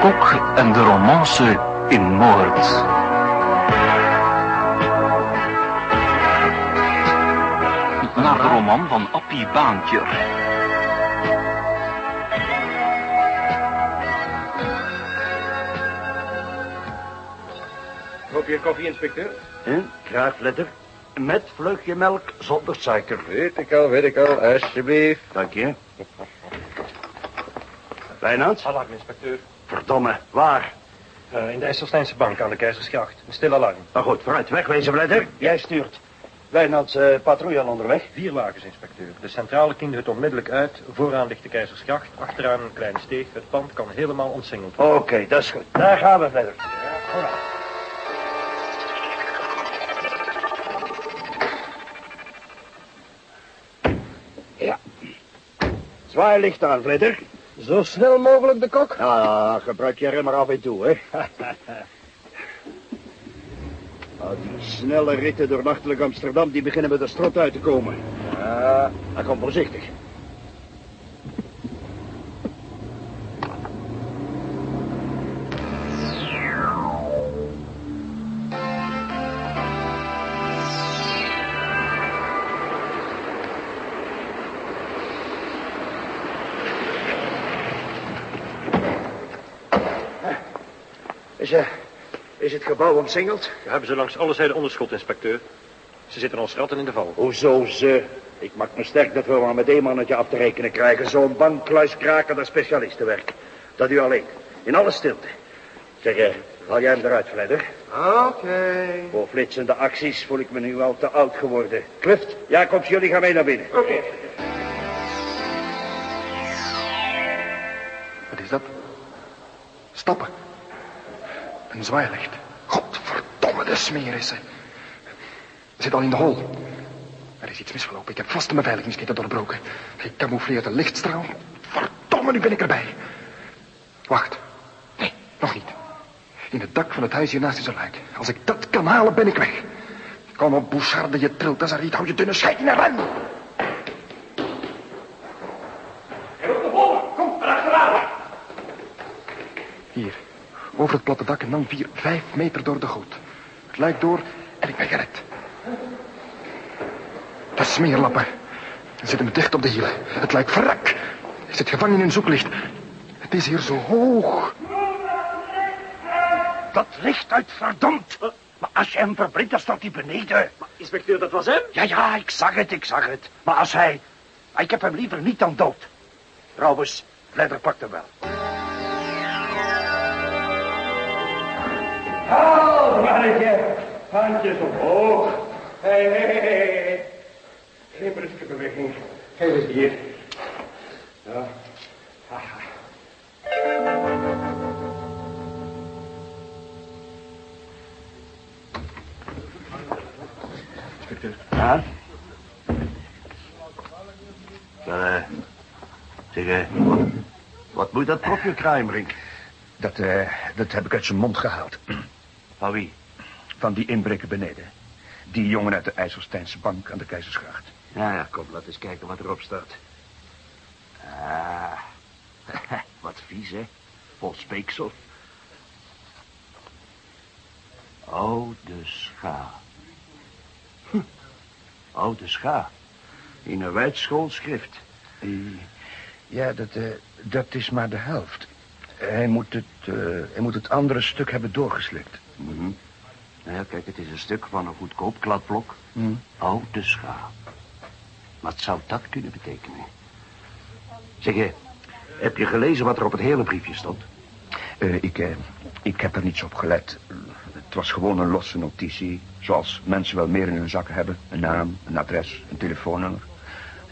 kok en de romance in moord. Naar de roman van Appie Baantjer. Hoop je koffie, inspecteur? Hm? Graag. Met vleugje melk zonder suiker. Weet ik al, weet ik al. Alsjeblieft. Dank je. Wijnands? Alarm, inspecteur. Verdomme, waar? Eh, in de IJsselsteinse bank aan de Keizersgracht. Een stil alarm. Nou goed, vooruit, wegwezen, Flitter. Jij stuurt. Wijnands, uh, patrouille al onderweg. Vier wagens, inspecteur. De centrale kindert onmiddellijk uit. Vooraan ligt de Keizersgracht. Achteraan een kleine steeg. Het pand kan helemaal omsingeld worden. Oké, dat is goed. Daar gaan we, Flitter. Ja. Zwaai licht aan, Flitter. Zo snel mogelijk de kok? Ah, gebruik je er maar af en toe, hè. Ah, die snelle ritten door nachtelijk Amsterdam, die beginnen met de strot uit te komen. Ja, dan kom voorzichtig. Gebouw omsingeld? We hebben ze langs alle zijden onderschot, inspecteur. Ze zitten als ratten in de val. Hoezo ze? Ik maak me sterk dat we maar met één mannetje af te rekenen krijgen. Zo'n bankkluiskraker, dat specialistenwerk. Dat u alleen. In alle stilte. Zeg, eh, haal jij hem eruit, Fledder? Oké. Voor flitsende acties voel ik me nu al te oud geworden. Kluft, Jacobs, jullie gaan mee naar binnen. Oké. Wat is dat? Stappen. Een zwaailicht. De smeer is ze. Zit al in de hol. Er is iets misgelopen. Ik heb vast de beveiligingsketen doorbroken. Gecamoufleerde lichtstraal. Verdomme, nu ben ik erbij. Wacht. Nee, nog niet. In het dak van het huis hiernaast is een luik. Als ik dat kan halen, ben ik weg. Kom op, Boucharde, je trilt als er niet. Hou je dunne scheid naar ren. Hier, over het platte dak en dan vier, vijf meter door de goot. Het luik door en ik ben gered. De smeerlappen. Ze zitten me dicht op de hielen. Het lijkt verrak. Ik zit gevangen in hun zoeklicht. Het is hier zo hoog. Dat licht uit verdomd. Maar als je hem verblindt, dan staat hij beneden. Inspecteur, dat was hem? Ja, ja, ik zag het, ik zag het. Maar als hij... Ik heb hem liever niet dan dood. Trouwens, Fledder pakt hem wel. Hou, mannetje. Handjes omhoog. Hé, hé, hé. Geen bruske beweging. Geef eens hier. Ja. Haha. Ja? Uh, zeg, eh, wat, wat moet dat propje Kruimrink? Dat, eh, dat heb ik uit zijn mond gehaald. Van wie? Van die inbreker beneden. Die jongen uit de IJsselsteinse bank aan de Keizersgracht. Ja, ja, kom, laat eens kijken wat erop staat. Ah, wat vies, hè? Vol speeksel. Oude scha. Hm. Oude scha. In een wijd schoolschrift. Eh, Ja, dat, eh, dat is maar de helft. Hij moet het, eh, hij moet het andere stuk hebben doorgeslikt. Mhm. Nou ja, kijk, het is een stuk van een goedkoop kladblok. Hm. Oude scha. Wat zou dat kunnen betekenen? Zeg je, heb je gelezen wat er op het hele briefje stond? Eh, ik, eh, ik heb er niets op gelet. Het was gewoon een losse notitie. Zoals mensen wel meer in hun zakken hebben. Een naam, een adres, een telefoonnummer.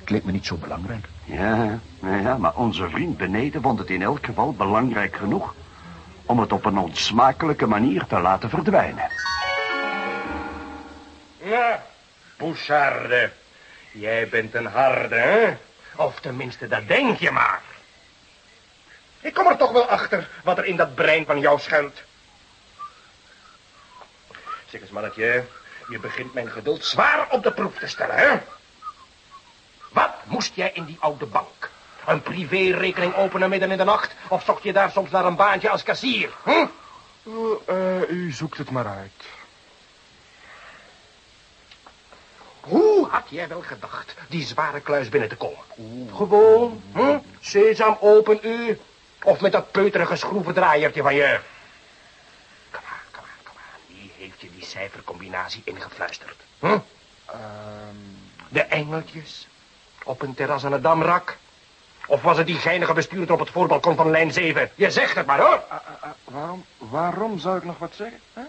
Het leek me niet zo belangrijk. Ja, ja, maar onze vriend beneden vond het in elk geval belangrijk genoeg... om het op een onsmakelijke manier te laten verdwijnen. Ja. Jij bent een harde, hè? Of tenminste, dat denk je maar. Ik kom er toch wel achter wat er in dat brein van jou schuilt. Zeg eens, mannetje, je begint mijn geduld zwaar op de proef te stellen, hè? Wat moest jij in die oude bank? Een privérekening openen midden in de nacht? Of zocht je daar soms naar een baantje als kassier? Hm? Uh, u zoekt het maar uit. Hoe had jij wel gedacht die zware kluis binnen te komen? Gewoon, hm? Sesam, open u. Of met dat peuterige schroevendraaiertje van je. Kom aan, kom aan, kom aan. Wie heeft je die cijfercombinatie ingefluisterd? Hm? Ehm, De engeltjes? Op een terras aan het Damrak? Of was het die geinige bestuurder op het voorbalkon van lijn 7? Je zegt het maar, hoor. eh, eh, waarom, waarom zou ik nog wat zeggen? Hè?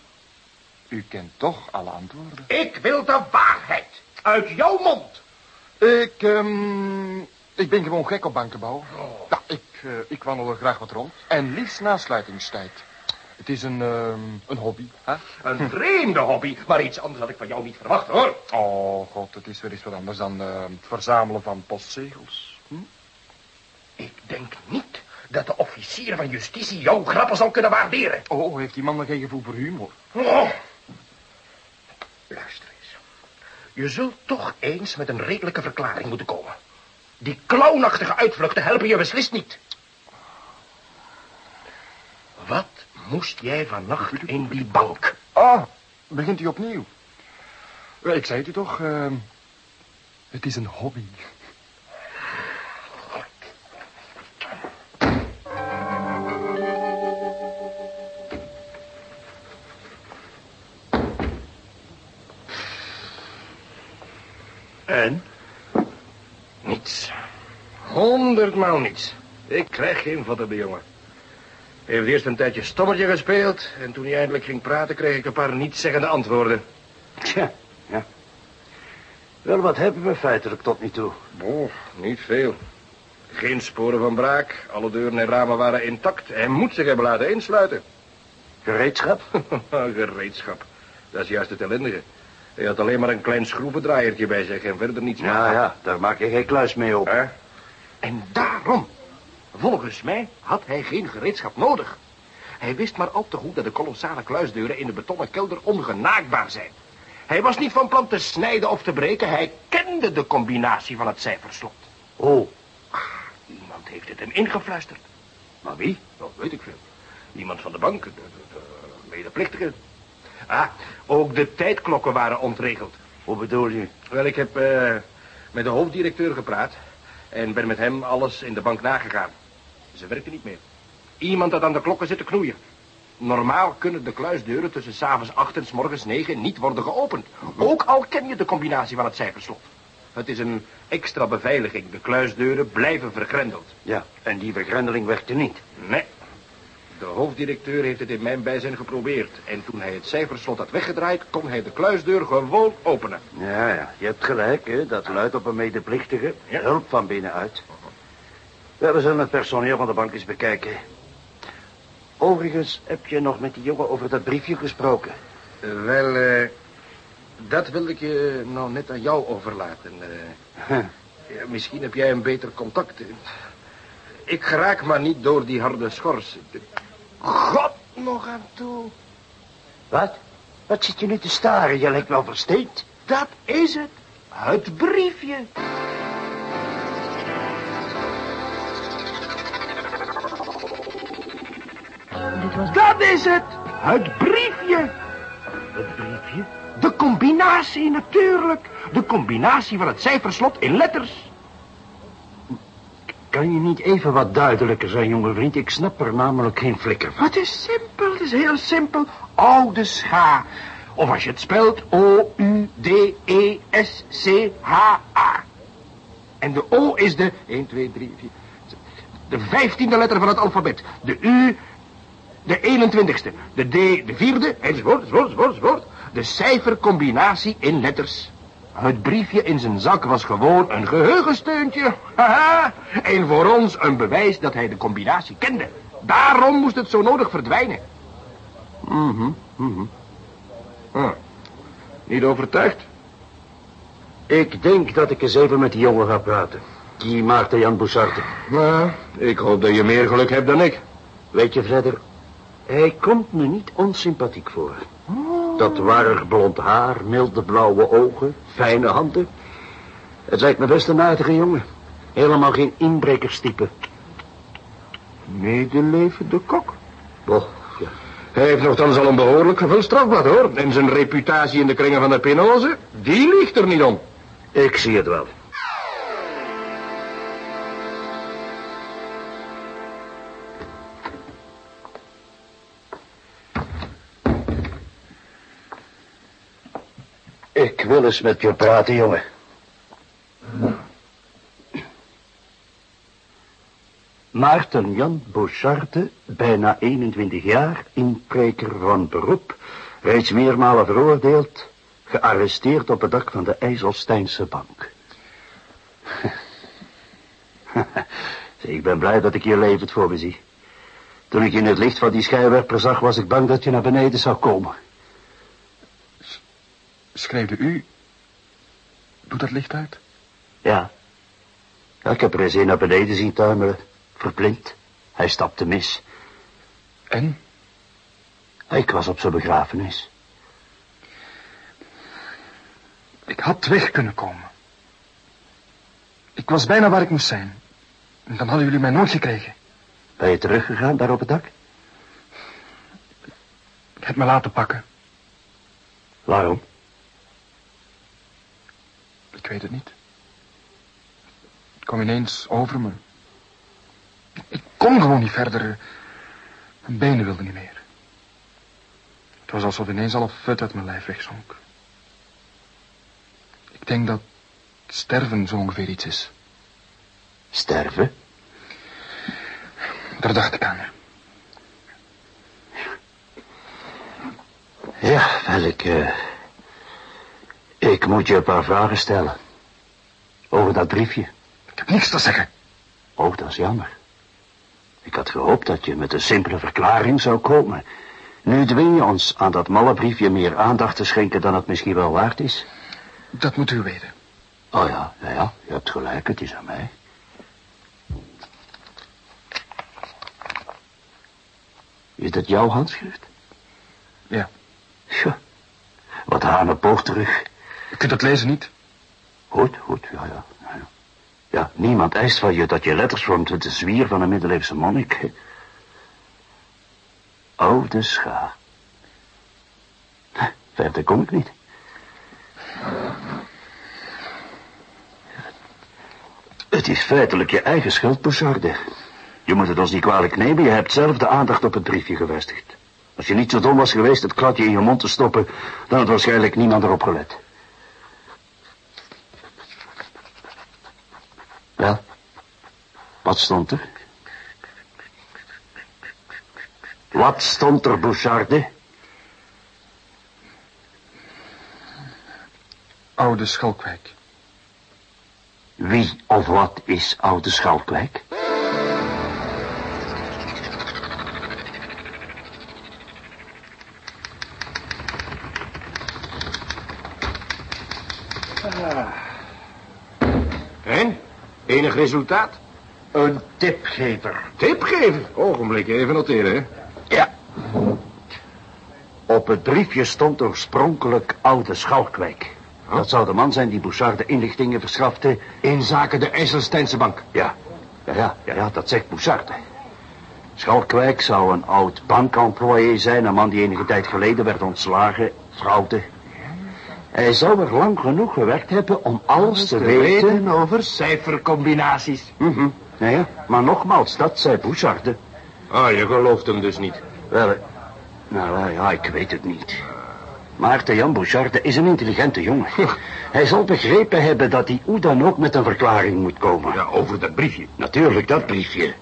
U kent toch alle antwoorden. Ik wil de waarheid. Uit jouw mond. Ik, ehm, ik ben gewoon gek op bankenbouw. Ja, ik, eh, ik wandel er graag wat rond. En liefst na sluitingstijd. Het is een, ehm, een hobby. Hè? Een vreemde hobby, maar iets anders had ik van jou niet verwacht, hoor. Oh god, het is weer eens wat anders dan eh, het verzamelen van postzegels. Ik denk niet dat de officier van justitie jouw grappen zal kunnen waarderen. Oh, heeft die man nog geen gevoel voor humor? Oh. Luister eens. Je zult toch eens met een redelijke verklaring moeten komen. Die clownachtige uitvluchten helpen je beslist niet. Wat moest jij vannacht in die bank? Ah, begint u opnieuw? Wel, Ik zei het u toch, ehm, het is een hobby. En? Niets. Honderdmaal niets. Ik krijg geen vader bij jongen. Hij heeft eerst een tijdje stommertje gespeeld... en toen hij eindelijk ging praten... kreeg ik een paar nietszeggende antwoorden. Tja, ja. Wel, wat hebben we feitelijk tot nu toe? Oh, niet veel. Geen sporen van braak. Alle deuren en ramen waren intact. Hij moet zich hebben laten insluiten. Gereedschap? Gereedschap. Dat is juist het ellendige. Hij had alleen maar een klein schroevendraaiertje bij zich en verder niets meer. Ja, ja, daar maak je geen kluis mee op. Hè? En daarom, volgens mij, had hij geen gereedschap nodig. Hij wist maar al te goed dat de kolossale kluisdeuren in de betonnen kelder ongenaakbaar zijn. Hij was niet van plan te snijden of te breken. Hij kende de combinatie van het cijferslot. Oh, Iemand heeft het hem ingefluisterd. maar wie? Dat weet ik veel. Iemand van de bank, de, de, de medeplichtige. Ah, ook de tijdklokken waren ontregeld. Hoe bedoel je? Wel, ik heb eh, met de hoofddirecteur gepraat... en ben met hem alles in de bank nagegaan. Ze werkte niet meer. Iemand had aan de klokken zitten knoeien. Normaal kunnen de kluisdeuren tussen s'avonds acht en s morgens negen niet worden geopend. Ook al ken je de combinatie van het cijferslot. Het is een extra beveiliging. De kluisdeuren blijven vergrendeld. Ja, en die vergrendeling werkte niet. Nee. De hoofddirecteur heeft het in mijn bijzijn geprobeerd. En toen hij het cijferslot had weggedraaid, kon hij de kluisdeur gewoon openen. Ja, ja, je hebt gelijk, hè. Dat luidt op een medeplichtige. Ja. Hulp van binnenuit. We zullen het personeel van de bank eens bekijken. Overigens, heb je nog met die jongen over dat briefje gesproken? Eh, wel, eh, dat wilde ik je nou net aan jou overlaten. eh. Huh. Ja, misschien heb jij een beter contact. Ik geraak maar niet door die harde schors. God nog aan toe. Wat? Wat zit je nu te staren? Je lijkt wel versteend. Dat is het. Het briefje. Dat is het. Het briefje. Het briefje? De combinatie natuurlijk. De combinatie van het cijferslot in letters. Kan je niet even wat duidelijker zijn, jonge vriend? Ik snap er namelijk geen flikker van. Het is simpel, het is heel simpel. Oude scha. Of als je het spelt, E O-U-D-E-S-C-H-A. En de O is de 1, 2, 3, 4... De vijftiende letter van het alfabet. De U, de 21ste. De D, de vierde, enzovoort, enzovoort, enzovoort. De cijfercombinatie in letters. Het briefje in zijn zak was gewoon een geheugensteuntje. Haha. En voor ons een bewijs dat hij de combinatie kende. Daarom moest het zo nodig verdwijnen. Mhm, mhm. Hm. Niet overtuigd? Ik denk dat ik eens even met die jongen ga praten. Die Maarten Jan Boussarte. Nou, ik hoop dat je meer geluk hebt dan ik. Weet je verder, hij komt me niet onsympathiek voor. Dat warig blond haar, milde blauwe ogen, fijne handen. Het lijkt me best een aardige jongen. Helemaal geen inbrekerstype. Medeleven de kok. Oh, ja. Hij heeft nogthans al een behoorlijk gevuld strafblad, hoor. En zijn reputatie in de kringen van de Penoze, die ligt er niet om. Ik zie het wel. Ik wil eens met je praten, jongen. Maarten Jan Boucharte, bijna 21 jaar, inpreker van beroep, reeds meermalen veroordeeld, gearresteerd op het dak van de IJsselsteinse bank. ik ben blij dat ik je levend voor me zie. Toen ik in het licht van die schijnwerper zag, was ik bang dat je naar beneden zou komen. Schreeuwde u... Doet dat licht uit? Ja. ja ik heb er eens een naar beneden zien tuimelen. Verblind. Hij stapte mis. En? Ik was op zijn begrafenis. Ik had weg kunnen komen. Ik was bijna waar ik moest zijn. En dan hadden jullie mij nooit gekregen. Ben je teruggegaan daar op het dak? Ik heb me laten pakken. Waarom? Ik weet het niet. Het kwam ineens over me. Ik kon gewoon niet verder. Mijn benen wilden niet meer. Het was alsof ineens al vet uit mijn lijf wegzonk. Ik denk dat sterven zo ongeveer iets is. Sterven? Daar dacht ik aan. Ja, wel, ik... Uh, ik moet je een paar vragen stellen. Over dat briefje. Ik heb niks te zeggen. Oh, dat is jammer. Ik had gehoopt dat je met een simpele verklaring zou komen. Nu dwing je ons aan dat malle briefje meer aandacht te schenken dan het misschien wel waard is. Dat moet u weten. Oh ja, ja, ja, je hebt gelijk, het is aan mij. Is dat jouw handschrift? Ja. Ja. Wat hanenpoog terug. Kunt het lezen niet? Goed, goed, ja, ja. ja. Niemand eist van je dat je letters vormt met de zwier van een middeleeuwse monnik. Oude scha. Verder kom ik niet. Het is feitelijk je eigen schuld, Boucharde. Je moet het ons niet kwalijk nemen, je hebt zelf de aandacht op het briefje gevestigd. Als je niet zo dom was geweest het kladje in je mond te stoppen, dan had waarschijnlijk niemand erop gelet. Wel, wat stond er? Wat stond er, Boucharde? Oude Schalkwijk. Wie of wat is Oude Schalkwijk? En? Enig resultaat? Een tipgever. Tipgever? Ogenblik, even noteren, hè. Ja. Op het briefje stond oorspronkelijk Oude Schalkwijk. Dat zou de man zijn die Bouchard de inlichtingen verschafte. In zaken de IJsselsteinse bank. Ja. Ja, ja, ja, ja dat zegt Bouchard. Schalkwijk zou een oud bankemployé zijn, een man die enige tijd geleden werd ontslagen, fraude. Hij zou er lang genoeg gewerkt hebben om alles te, weten... over cijfercombinaties. Mhm. Nee, ja. maar nogmaals, dat zei Bouchard. Ah, je gelooft hem dus niet. Wel, nou ja, ik weet het niet. Maarten Jan Boucharde is een intelligente jongen. Hij zal begrepen hebben dat hij hoe dan ook met een verklaring moet komen. Ja, over dat briefje. Natuurlijk, dat briefje.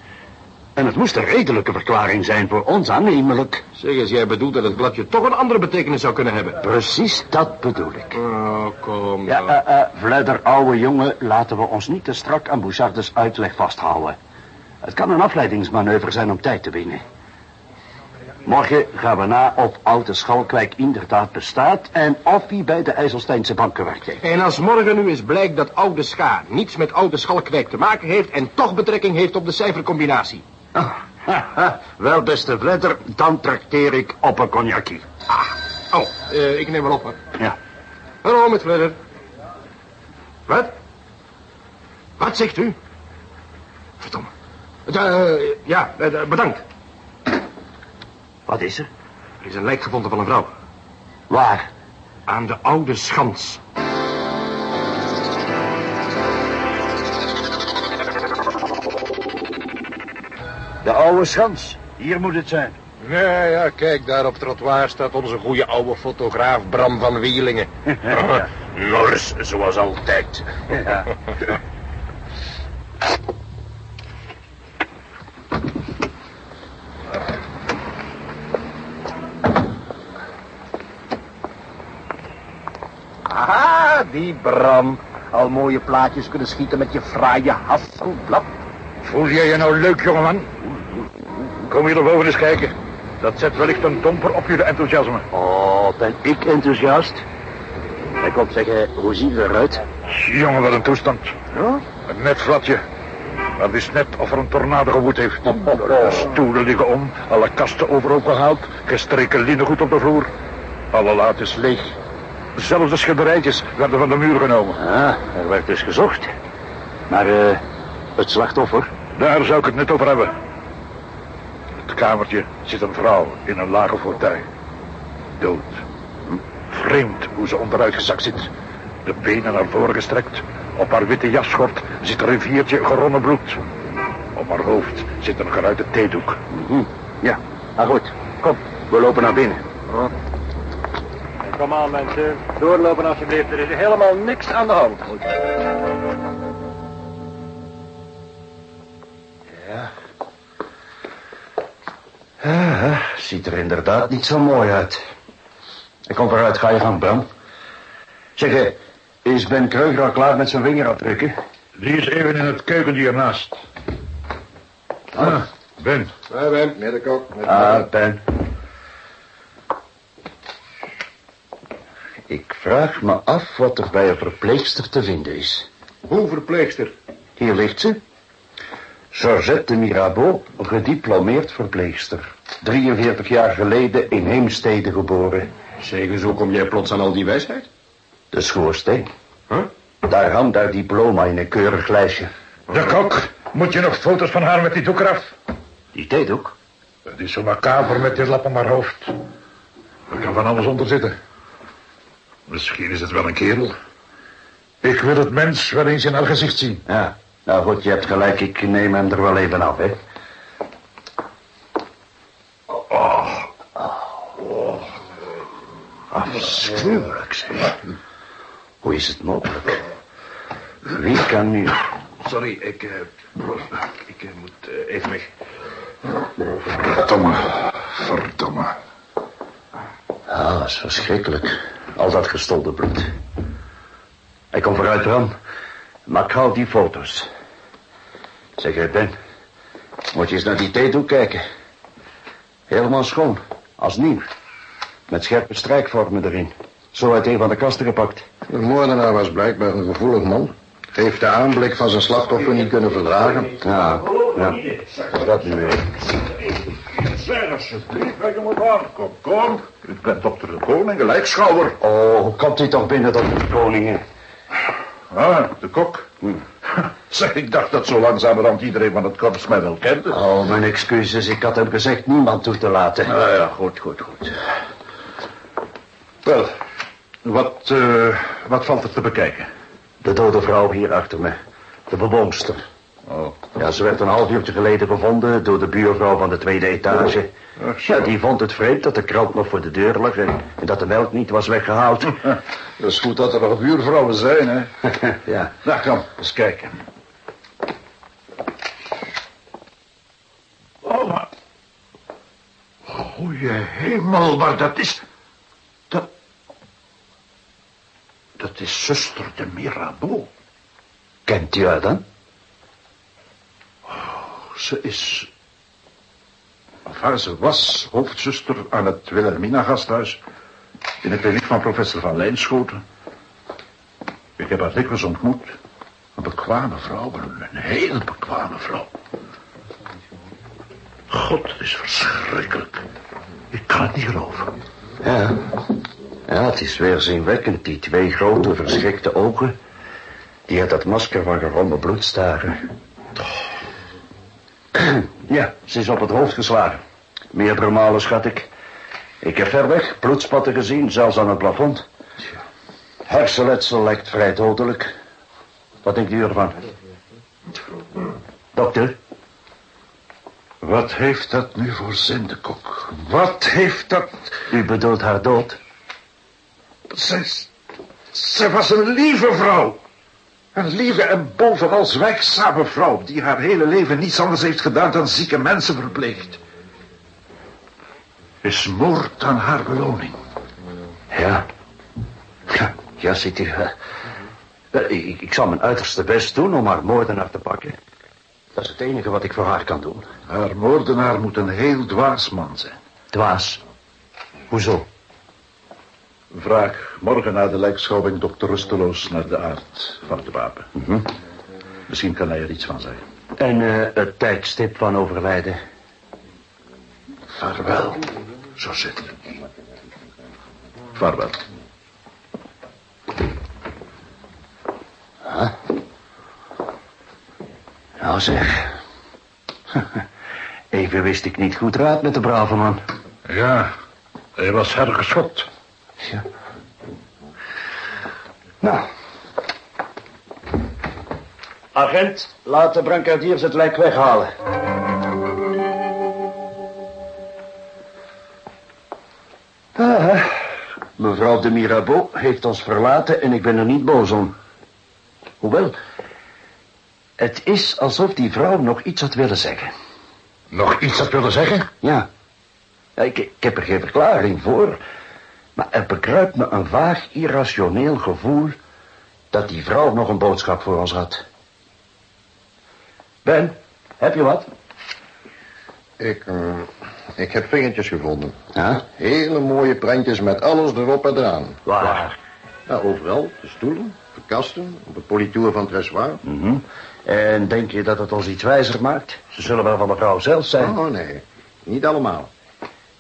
En het moest een redelijke verklaring zijn voor ons aannemelijk. Zeg eens, jij bedoelt dat het bladje toch een andere betekenis zou kunnen hebben? Precies, dat bedoel ik. Oh, kom Ja, eh, uh, Vleider, ouwe jongen, laten we ons niet te strak aan Bouchardes uitleg vasthouden. Het kan een afleidingsmanoeuvre zijn om tijd te winnen. Morgen gaan we na of Oude Schalkwijk inderdaad bestaat... en of hij bij de IJsselsteinse bank gewerkt heeft. En als morgen nu eens blijkt dat oude scha niets met oude schalkwijk te maken heeft... en toch betrekking heeft op de cijfercombinatie. Ah, haha. Wel, beste Vledder, dan trakteer ik op een cognacje. Oh, eh, ik neem wel op, hoor. Ja. Hallo, met Fledder. Wat? Wat zegt u? Godverdomme. Eh, ja, eh, bedankt. Wat is er? Er is een lijk gevonden van een vrouw. Waar? Aan de oude schans. De oude schans. Hier moet het zijn. Ja, ja, kijk, daar op het trottoir staat onze goede oude fotograaf Bram van Wielingen. Nors, zoals altijd. Ja. Ah, die Bram. Al mooie plaatjes kunnen schieten met je fraaie hasselblad. Voel jij je nou leuk, jongeman? Kom hier naar boven eens kijken. Dat zet wellicht een domper op jullie enthousiasme. Oh, ben ik enthousiast? Hij komt zeggen, hoe ziet het eruit? Jongen, wat een toestand. Ja? Een net flatje. Dat is net of er een tornado gewoed heeft. De stoelen liggen om, alle kasten overhoop gehaald, gestreken linnengoed op de vloer. Alle laad is leeg. Zelfs de schilderijtjes werden van de muur genomen. Ah, er werd dus gezocht. Maar eh, het slachtoffer? Daar zou ik het net over hebben. In het kamertje zit een vrouw in een lage fauteuil. Dood. Vreemd hoe ze onderuit gezakt zit. De benen naar voren gestrekt. Op haar witte jasschort zit een riviertje geronnen bloed. Op haar hoofd zit een geruite theedoek. Mhm. Ja, nou goed. Kom, we lopen naar binnen. Kom aan mensen, doorlopen alsjeblieft. Er is helemaal niks aan de hand. Ja. Ja, ziet er inderdaad niet zo mooi uit. Ik kom vooruit, ga je gang, Bram. Zeg, eh, is Ben Kreuger al klaar met zijn vingerafdrukken? Die is even in het keukentje hiernaast. Ah, Ben. Ja, Ben, met de kok. Met Ah, Ben. Ik vraag me af wat er bij een verpleegster te vinden is. Hoe verpleegster? Hier ligt ze. Georgette de Mirabeau, gediplomeerd verpleegster. 43 jaar geleden in Heemstede geboren. Zeg eens, hoe kom jij plots aan al die wijsheid? De schoorsteen. Huh? Daar hangt haar diploma in een keurig lijstje. De kok, moet je nog foto's van haar met die doek eraf? Die theedoek? Het is zo macaber met dit lap om haar hoofd. Er kan van alles onder zitten. Misschien is het wel een kerel. Ik wil het mens wel eens in haar gezicht zien. Ja. Nou goed, je hebt gelijk. Ik neem hem er wel even af, hè. Afschuwelijk, zeg. Hoe is het mogelijk? Wie kan nu... Sorry, ik, eh, ik eh, moet eh, even weg. Verdomme, verdomme. Ah, dat is verschrikkelijk. Al dat gestolde bloed. Ik kom vooruit, Bram. Maak gauw die foto's. Zeg, Ben. Moet je eens naar die theedoek kijken. Helemaal schoon. Als nieuw. Met scherpe strijkvormen erin. Zo uit een van de kasten gepakt. De moordenaar was blijkbaar een gevoelig man. Heeft de aanblik van zijn slachtoffer niet kunnen verdragen. Ja, ja. Dat nu weer. Zeg alsjeblieft, bij je moet aankomen. Kom, ik ben dokter de koning, lijkschouwer. Oh, hoe komt hij toch binnen tot de koningen? Ah, de kok. Zeg, ik dacht dat zo langzamerhand iedereen van het korps mij wel kende. Oh, mijn excuses. Ik had hem gezegd niemand toe te laten. Ah ja, goed, goed, goed. Wel, wat, eh, wat valt er te bekijken? De dode vrouw hier achter me. De bewoonster. Oh, Ja, ze werd een half uurtje geleden gevonden door de buurvrouw van de tweede etage. ach zo. Ja, die vond het vreemd dat de krant nog voor de deur lag en, en dat de melk niet was weggehaald. Dat is goed dat er nog buurvrouwen zijn, hè? ja. Nou, kom, eens kijken. Oh, maar... Goeie hemel, maar dat is... Dat... Dat is zuster de Mirabeau. Kent u haar dan? Ze is... Enfin, ze was hoofdzuster aan het Wilhelmina-gasthuis... in de kliniek van professor Van Lijnschoten. Ik heb haar dikwijls ontmoet. Een bekwame vrouw, een heel bekwame vrouw. God, het is verschrikkelijk. Ik kan het niet geloven. Ja. Ja, het is weerzinwekkend. Die twee grote verschrikte ogen... die uit dat masker van geronnen bloed staren. Ja, ze is op het hoofd geslagen. Meerdere malen, schat ik. Ik heb ver weg bloedspatten gezien, zelfs aan het plafond. Hersenletsel lijkt vrij dodelijk. Wat denkt u ervan? Dokter? Wat heeft dat nu voor zin, de kok? Wat heeft dat... U bedoelt haar dood? Zij, zij was een lieve vrouw. Een lieve en bovenal zwijgzame vrouw... die haar hele leven niets anders heeft gedaan dan zieke mensen verpleegt. Is moord dan haar beloning? Ja. Ja, ja ziet u. eh, ik, ik zal mijn uiterste best doen om haar moordenaar te pakken. Dat is het enige wat ik voor haar kan doen. Haar moordenaar moet een heel dwaas man zijn. Dwaas. Hoezo? Vraag morgen na de lijkschouwing dokter Rusteloos naar de aard van het wapen. Mhm. Misschien kan hij er iets van zeggen. En eh, het tijdstip van overlijden. Vaarwel, Josette. Vaarwel. Nou zeg. Even wist ik niet goed raad met de brave man. Ja, hij was hergeschokt. Ja. Nou. Agent, laat de brancardiers het lijk weghalen. Ah, mevrouw de Mirabeau heeft ons verlaten en ik ben er niet boos om. Hoewel, het is alsof die vrouw nog iets had willen zeggen. Nog iets dat willen zeggen? Ja. Ja, ik, ik heb er geen verklaring voor. Maar er bekruipt me een vaag, irrationeel gevoel... dat die vrouw nog een boodschap voor ons had. Ben, heb je wat? Ik, eh, ik heb vingertjes gevonden. Ja? Hele mooie prentjes met alles erop en eraan. Waar? Ja, overal. De stoelen, de kasten, op het politour van Tressoir. Mhm. En denk je dat het ons iets wijzer maakt? Ze zullen wel van de vrouw zelf zijn. Oh, nee. Niet allemaal.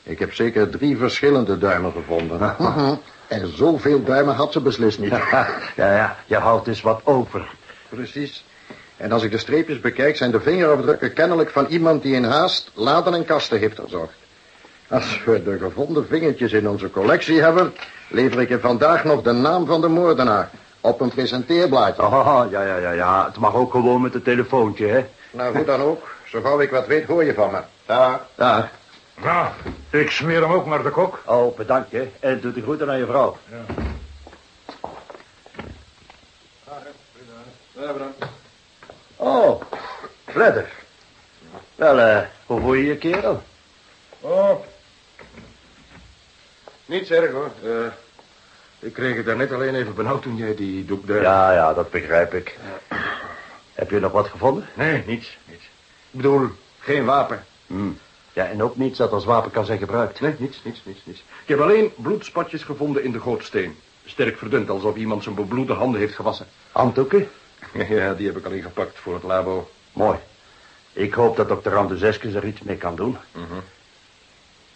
Ik heb zeker drie verschillende duimen gevonden. en zoveel duimen had ze beslist niet. ja, ja, je houdt dus wat over. Precies. En als ik de streepjes bekijk, zijn de vingerafdrukken kennelijk van iemand die in haast laden en kasten heeft verzorgd. Als we de gevonden vingertjes in onze collectie hebben, lever ik je vandaag nog de naam van de moordenaar op een presenteerblaadje. Oh, ja, ja, ja, ja. Het mag ook gewoon met het telefoontje, hè? Nou, goed dan ook. Zo gauw ik wat weet, hoor je van me. Ja. Ja. Nou, ik smeer hem ook naar de kok. Oh, bedankt, hè. En doe de groeten aan je vrouw. Oh, Fredder. Wel, eh, hoe voel je je, kerel? Oh. Niets erg hoor. Eh, ik kreeg het daarnet alleen even benauwd toen jij die doek daar... Ja, ja, dat begrijp ik. Heb je nog wat gevonden? Nee, niets, niets. Ik bedoel, geen wapen. Hm. Ja, en ook niets dat als wapen kan zijn gebruikt. Nee, niets, niets, niets, niets. Ik heb alleen bloedspatjes gevonden in de gootsteen. Sterk verdund, alsof iemand zijn bebloede handen heeft gewassen. Handdoeken? Ja, die heb ik al ingepakt voor het labo. Mooi. Ik hoop dat dokter Randezeskes er iets mee kan doen. Mhm.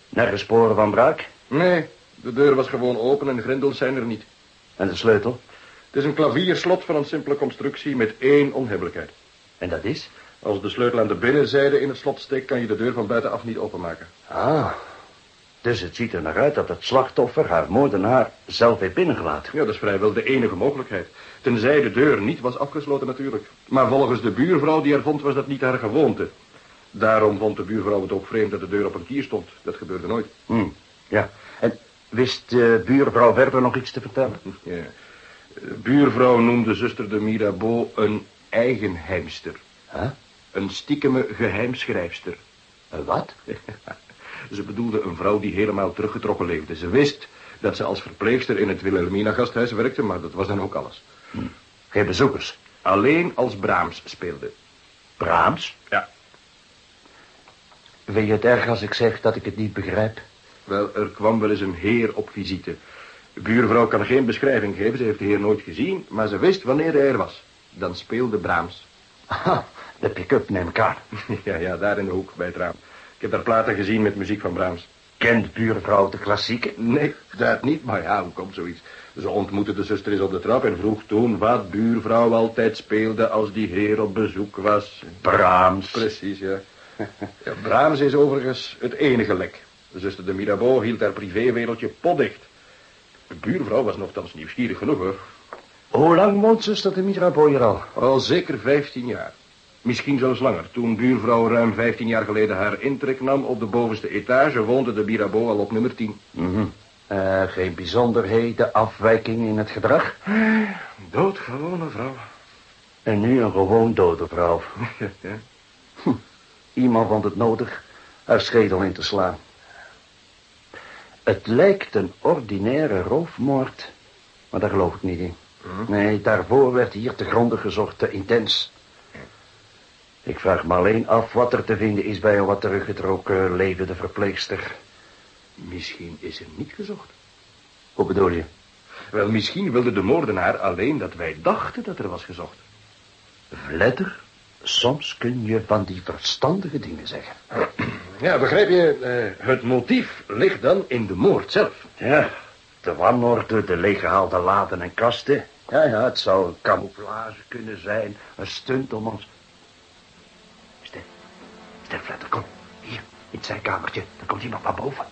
Nergens sporen van braak? Nee, de deur was gewoon open en grendels zijn er niet. En de sleutel? Het is een klavierslot van een simpele constructie met één onhebbelijkheid. En dat is? Als de sleutel aan de binnenzijde in het slot steekt, kan je de deur van buitenaf niet openmaken. Ah. Dus het ziet er naar uit dat het slachtoffer haar moordenaar zelf heeft binnengelaten. Ja, dat is vrijwel de enige mogelijkheid. Tenzij de deur niet was afgesloten natuurlijk. Maar volgens de buurvrouw die er vond, was dat niet haar gewoonte. Daarom vond de buurvrouw het ook vreemd dat de deur op een kier stond. Dat gebeurde nooit. Hm. Ja. En wist de buurvrouw verder nog iets te vertellen? Ja. Buurvrouw noemde zuster de Mirabeau een eigenheimster. Huh? Een stiekeme geheimschrijfster. Een wat? Ze bedoelde een vrouw die helemaal teruggetrokken leefde. Ze wist dat ze als verpleegster in het Wilhelmina-gasthuis werkte, maar dat was dan ook alles. Geen bezoekers. Alleen als Brahms speelde. Brahms? Ja. Vind je het erg als ik zeg dat ik het niet begrijp? Wel, er kwam wel eens een heer op visite. De buurvrouw kan geen beschrijving geven, ze heeft de heer nooit gezien, maar ze wist wanneer hij er was. Dan speelde Brahms. Aha, de pick-up neem ik aan. ja, ja, daar in de hoek bij het raam. Ik heb daar platen gezien met muziek van Brahms. Kent buurvrouw de klassieken? Nee, dat niet, maar ja, hoe komt zoiets? Ze ontmoette de zuster eens op de trap en vroeg toen wat buurvrouw altijd speelde als die heer op bezoek was. Brahms. Precies, ja. Ja, Brahms is overigens het enige lek. Zuster de Mirabeau hield haar privéwereldje potdicht. De buurvrouw was nogthans nieuwsgierig genoeg, hoor. Hoe lang woont zuster de Mirabeau hier al? Al zeker 15 jaar. Misschien zelfs langer. Toen buurvrouw ruim 15 jaar geleden haar intrek nam op de bovenste etage... woonde de Mirabeau al op nummer 10. Mhm. Eh, geen bijzonderheden, afwijking in het gedrag? Doodgewone vrouw. En nu een gewoon dode vrouw. Ja. Iemand vond het nodig haar schedel in te slaan. Het lijkt een ordinaire roofmoord, maar daar geloof ik niet in. Nee, daarvoor werd hier te gronden gezocht, te intens. Ik vraag me alleen af wat er te vinden is bij een wat teruggetrokken levende verpleegster. Misschien is er niet gezocht. Hoe bedoel je? Wel, misschien wilde de moordenaar alleen dat wij dachten dat er was gezocht. Vledder, soms kun je van die verstandige dingen zeggen. Ja, begrijp je, eh, het motief ligt dan in de moord zelf. Ja, de wanorde, de leeggehaalde laden en kasten. Ja, ja, het zou een camouflage kunnen zijn. Een stunt om ons... Stil, Vledder, kom. Hier, in het zijkamertje. Dan komt iemand naar boven.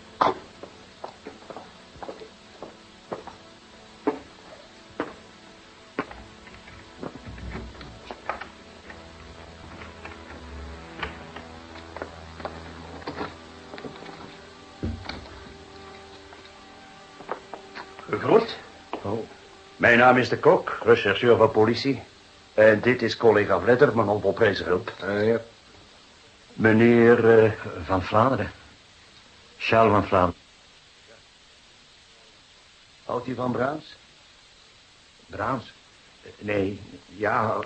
Mijn naam is de Kok, rechercheur van politie. En dit is collega Vledder, mijn onvolprezen hulp. Eh, ja. Meneer... eh, Van Vlaanderen. Charles van Vlaanderen. houdt u van Braams? Braams. Nee, ja...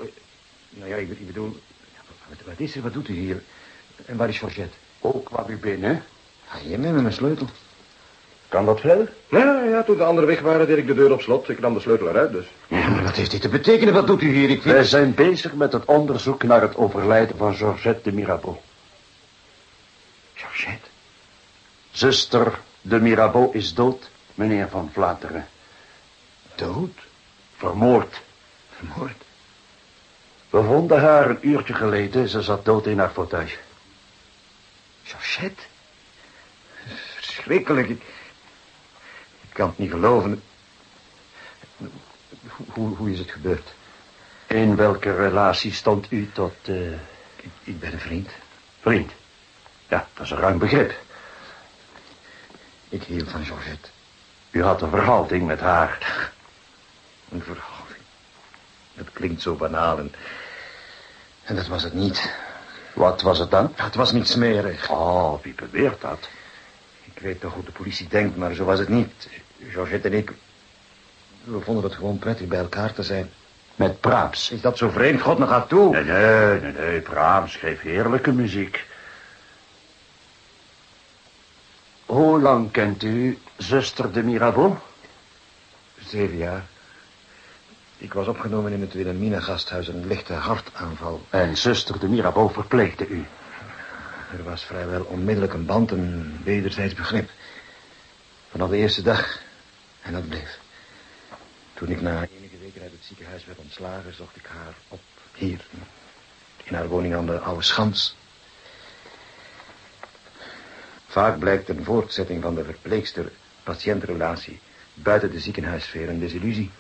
Nou ja, ik, bedoel... Wat, is er? Wat doet u hier? En waar is Georgette? Ook kwam u binnen. Ah, hier met mijn sleutel. Kan dat Vledder? Ja, ja, toen de anderen weg waren, deed ik de deur op slot. Ik nam de sleutel eruit, dus. Ja, maar wat heeft dit te betekenen? Wat doet u hier? Ik vind... Wij zijn bezig met het onderzoek naar het overlijden van Georgette de Mirabeau. Georgette? Zuster de Mirabeau is dood, meneer van Vlaanderen. Dood? Vermoord. Vermoord? We vonden haar een uurtje geleden. Ze zat dood in haar fauteuil. Georgette? Verschrikkelijk. Kan het niet geloven. Hoe, hoe is het gebeurd? In welke relatie stond u tot... Ik, ik ben een vriend. vriend? Ja, dat is een ruim begrip. Ik hield van Georgette. U had een verhouding met haar. Een verhouding. Dat klinkt zo banaal en... En dat was het niet. Wat was het dan? Het was niet smerig. Oh, wie beweert dat? Ik weet nog hoe de politie denkt, maar zo was het niet. Georgette en ik... We vonden het gewoon prettig bij elkaar te zijn. Met Brahms. Is dat zo vreemd? God nog gaat toe. Nee, nee, nee, nee. Brahms schreef heerlijke muziek. Hoe lang kent u zuster de Mirabeau? Zeven jaar. Ik was opgenomen in het Wilhelmina-gasthuis, een lichte hartaanval. En zuster de Mirabeau verpleegde u. Er was vrijwel onmiddellijk een band, een wederzijds begrip. Vanaf de eerste dag. En dat bleef. Toen ik na enige weken uit het ziekenhuis werd ontslagen, zocht ik haar op. Hier. In haar woning aan de Oude Schans. Vaak blijkt een voortzetting van de verpleegster-patiëntrelatie buiten de ziekenhuissfeer een desillusie.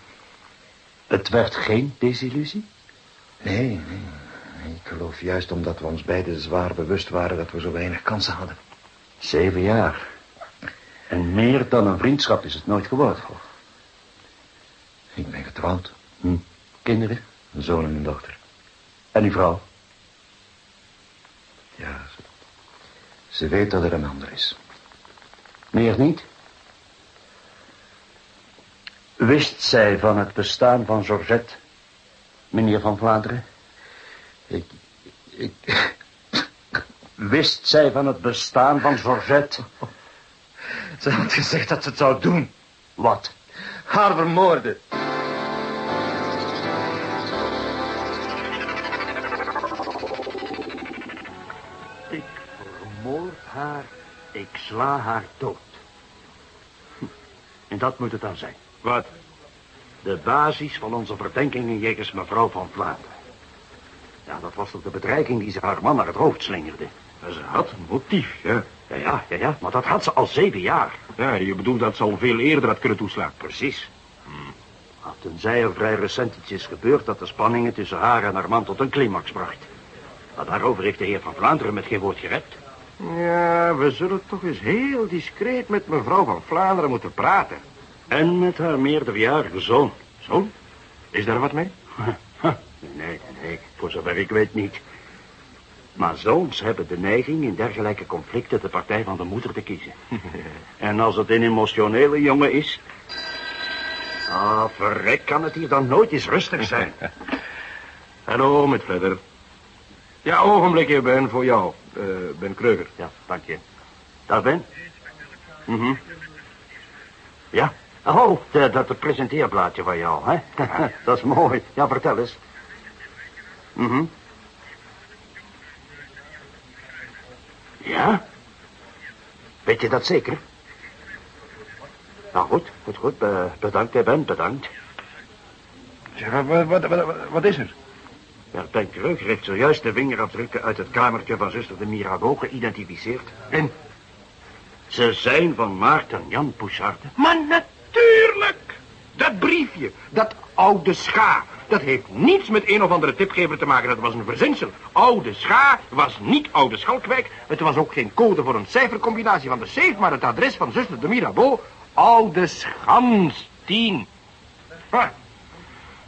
Het werd geen desillusie? Nee, nee. Ik geloof juist omdat we ons beiden zwaar bewust waren dat we zo weinig kansen hadden. Zeven jaar. En meer dan een vriendschap is het nooit geworden. Ik ben getrouwd. Hm. Kinderen? Een zoon en een dochter. En uw vrouw? Ja, ze, ze weet dat er een ander is. Meer niet? Wist zij van het bestaan van Georgette, meneer van Vlaanderen? Ik, ik, Wist zij van het bestaan van Georgette? ze had gezegd dat ze het zou doen. Wat? Haar vermoorden. Ik vermoord haar, ik sla haar dood. Hm. En dat moet het dan zijn. Wat? De basis van onze verdenkingen jegens mevrouw van Vlaanderen. Ja, dat was toch de bedreiging die ze haar man naar het hoofd slingerde. Ze had een motief, ja. Ja, ja, ja, ja, maar dat had ze al zeven jaar. Ja, je bedoelt dat ze al veel eerder had kunnen toeslaan. Precies. Maar tenzij er vrij recent iets is gebeurd dat de spanningen tussen haar en haar man tot een climax bracht. Maar daarover heeft de heer van Vlaanderen met geen woord gerept. Ja, we zullen toch eens heel discreet met mevrouw van Vlaanderen moeten praten. En met haar meerderjarige zoon. Zo? Is daar wat mee? Nee, nee, voor zover ik weet niet. Maar zoons hebben de neiging in dergelijke conflicten de partij van de moeder te kiezen. en als het een emotionele jongen is... Ah, verrek, kan het hier dan nooit eens rustig zijn. Hallo, met verder. Ja, ogenblikje, Ben, voor jou. Eh, ben Kreuger. Ja, dank je. Daar ben. Mhm. Ja. Oh, dat het presenteerblaadje van jou, hè? dat is mooi. Ja, vertel eens. Mhm. Ja? Weet je dat zeker? Nou, goed, goed, goed. Be- bedankt, hè, Ben, bedankt. Ja, wat, wat, wat, wat is er? Ja, Ben Kreuger heeft zojuist de vingerafdrukken uit het kamertje van zuster de Mirabeau geïdentificeerd. En? Ze zijn van Maarten Jan Poucharde. Maar natuurlijk! Dat briefje, dat oude scha, dat heeft niets met een of andere tipgever te maken. Dat was een verzinsel. Oude scha was niet oude Schalkwijk. Het was ook geen code voor een cijfercombinatie van de safe, maar het adres van zuster de Mirabeau. Oude Schans 10. Ha.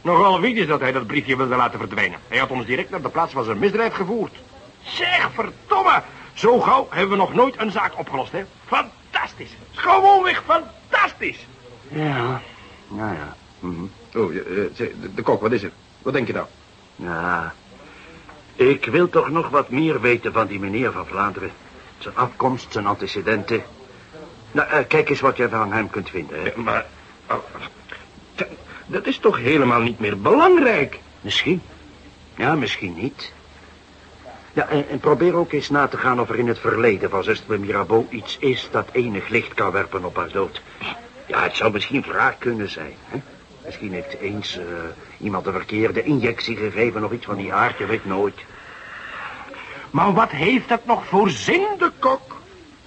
Nogal wie dat hij dat briefje wilde laten verdwijnen. Hij had ons direct naar de plaats van zijn misdrijf gevoerd. Zeg, verdomme! Zo gauw hebben we nog nooit een zaak opgelost, hè? Fantastisch! Gewoonweg fantastisch! Ja, nou ja. Mhm. Oh, eh, de, de kok, wat is er? Wat denk je nou? Ja, ik wil toch nog wat meer weten van die meneer van Vlaanderen. Zijn afkomst, zijn antecedenten. Nou, eh, kijk eens wat je van hem kunt vinden. Hè. Ja, maar... oh, dat is toch helemaal niet meer belangrijk? Misschien. Ja, misschien niet. Ja, en, en probeer ook eens na te gaan of er in het verleden van zuster Mirabeau iets is dat enig licht kan werpen op haar dood. Ja, het zou misschien wraak kunnen zijn. Hè? Misschien heeft eens eh, iemand een verkeerde injectie gegeven of iets van die aard, je weet nooit. Maar wat heeft dat nog voor zin, de kok?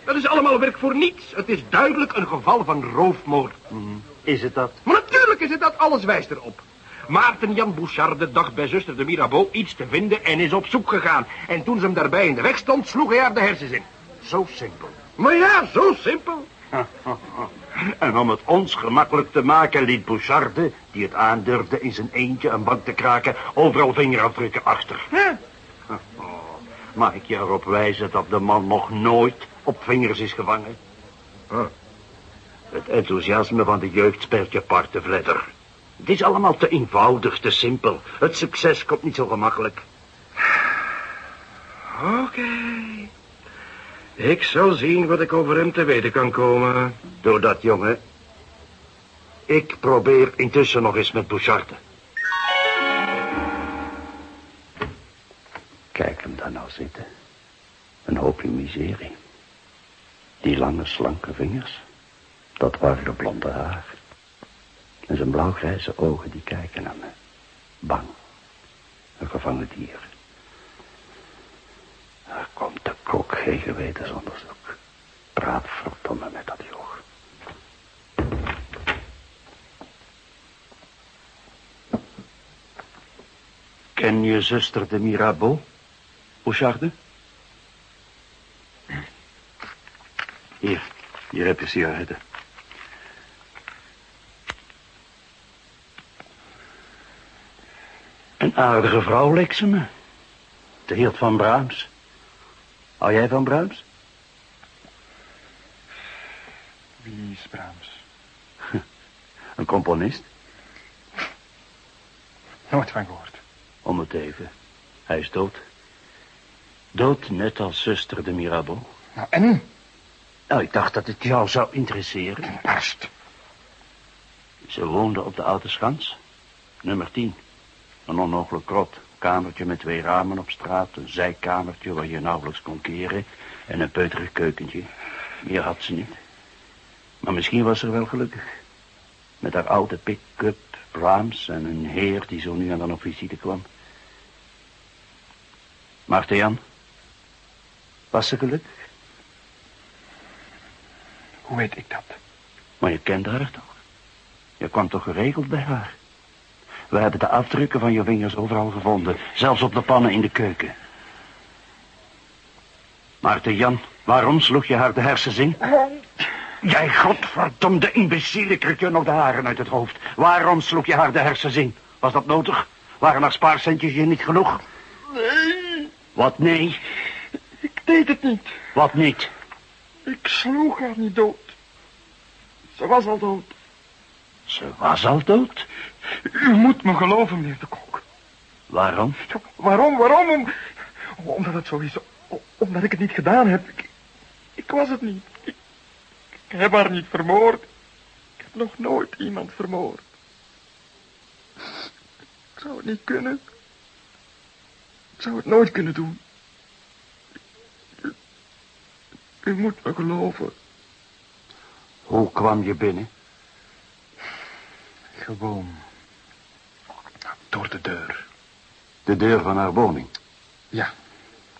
Dat is allemaal werk voor niets. Het is duidelijk een geval van roofmoord. Is het dat? Maar natuurlijk is het dat, alles wijst erop. Maarten Jan Bouchard dacht bij zuster de Mirabeau iets te vinden en is op zoek gegaan. En toen ze hem daarbij in de weg stond, sloeg hij haar de hersens in. Zo simpel. Maar ja, zo simpel. En om het ons gemakkelijk te maken liet Boucharde, die het aandurfde in zijn eentje een bank te kraken, overal vingerafdrukken achter. Oh, mag ik je erop wijzen dat de man nog nooit op vingers is gevangen? Het enthousiasme van de jeugd speelt je parten vledder. Het is allemaal te eenvoudig, te simpel. Het succes komt niet zo gemakkelijk. Oké. Ik zal zien wat ik over hem te weten kan komen. Door dat, jongen. Ik probeer intussen nog eens met Boucharde. Kijk hem dan nou zitten. Een hoopje miserie. Die lange, slanke vingers. Dat warme blonde haar. En zijn blauwgrijze ogen die kijken naar me. Bang. Een gevangen dier. De kok geen gewetensonderzoek. Praat verdomme met dat joch. Ken je zuster de Mirabeau, Boucharde? Hier, hier heb je sigaretten. Een aardige vrouw leek ze me. De heer van Braams. Hou jij van Braams? Wie is Brahms? Een componist? Nooit van gehoord. Om het even. Hij is dood. Dood net als zuster de Mirabeau. Nou, en? Nou, ik dacht dat het jou zou interesseren. Barst. Ze woonde op de Oude Schans. Nummer 10. Een onmogelijk krot. Kamertje met twee ramen op straat. Een zijkamertje waar je nauwelijks kon keren. En een peuterig keukentje. Meer had ze niet. Maar misschien was ze wel gelukkig. Met haar oude pick-up, Brahms en een heer die zo nu en dan op visite kwam. Maarten Jan? Was ze gelukkig? Hoe weet ik dat? Maar je kende haar toch? Je kwam toch geregeld bij haar? We hebben de afdrukken van je vingers overal gevonden. Zelfs op de pannen in de keuken. Maarten Jan, waarom sloeg je haar de hersens in? Jij godverdomde imbeciele, kruk je nog de haren uit het hoofd. Waarom sloeg je haar de hersens in? Was dat nodig? Waren haar spaarcentjes je niet genoeg? Nee, Wat nee? ik deed het niet. Wat niet? Ik sloeg haar niet dood. Ze was al dood. Ze was al dood. U moet me geloven, meneer de Kok. Waarom? Ja, Waarom, waarom? Om- omdat het zo is. Omdat ik het niet gedaan heb. Ik, ik was het niet. Ik, ik heb haar niet vermoord. Ik heb nog nooit iemand vermoord. Ik zou het niet kunnen. Ik zou het nooit kunnen doen. U, u moet me geloven. Hoe kwam je binnen? Gewoon. Door de deur. De deur van haar woning. Ja,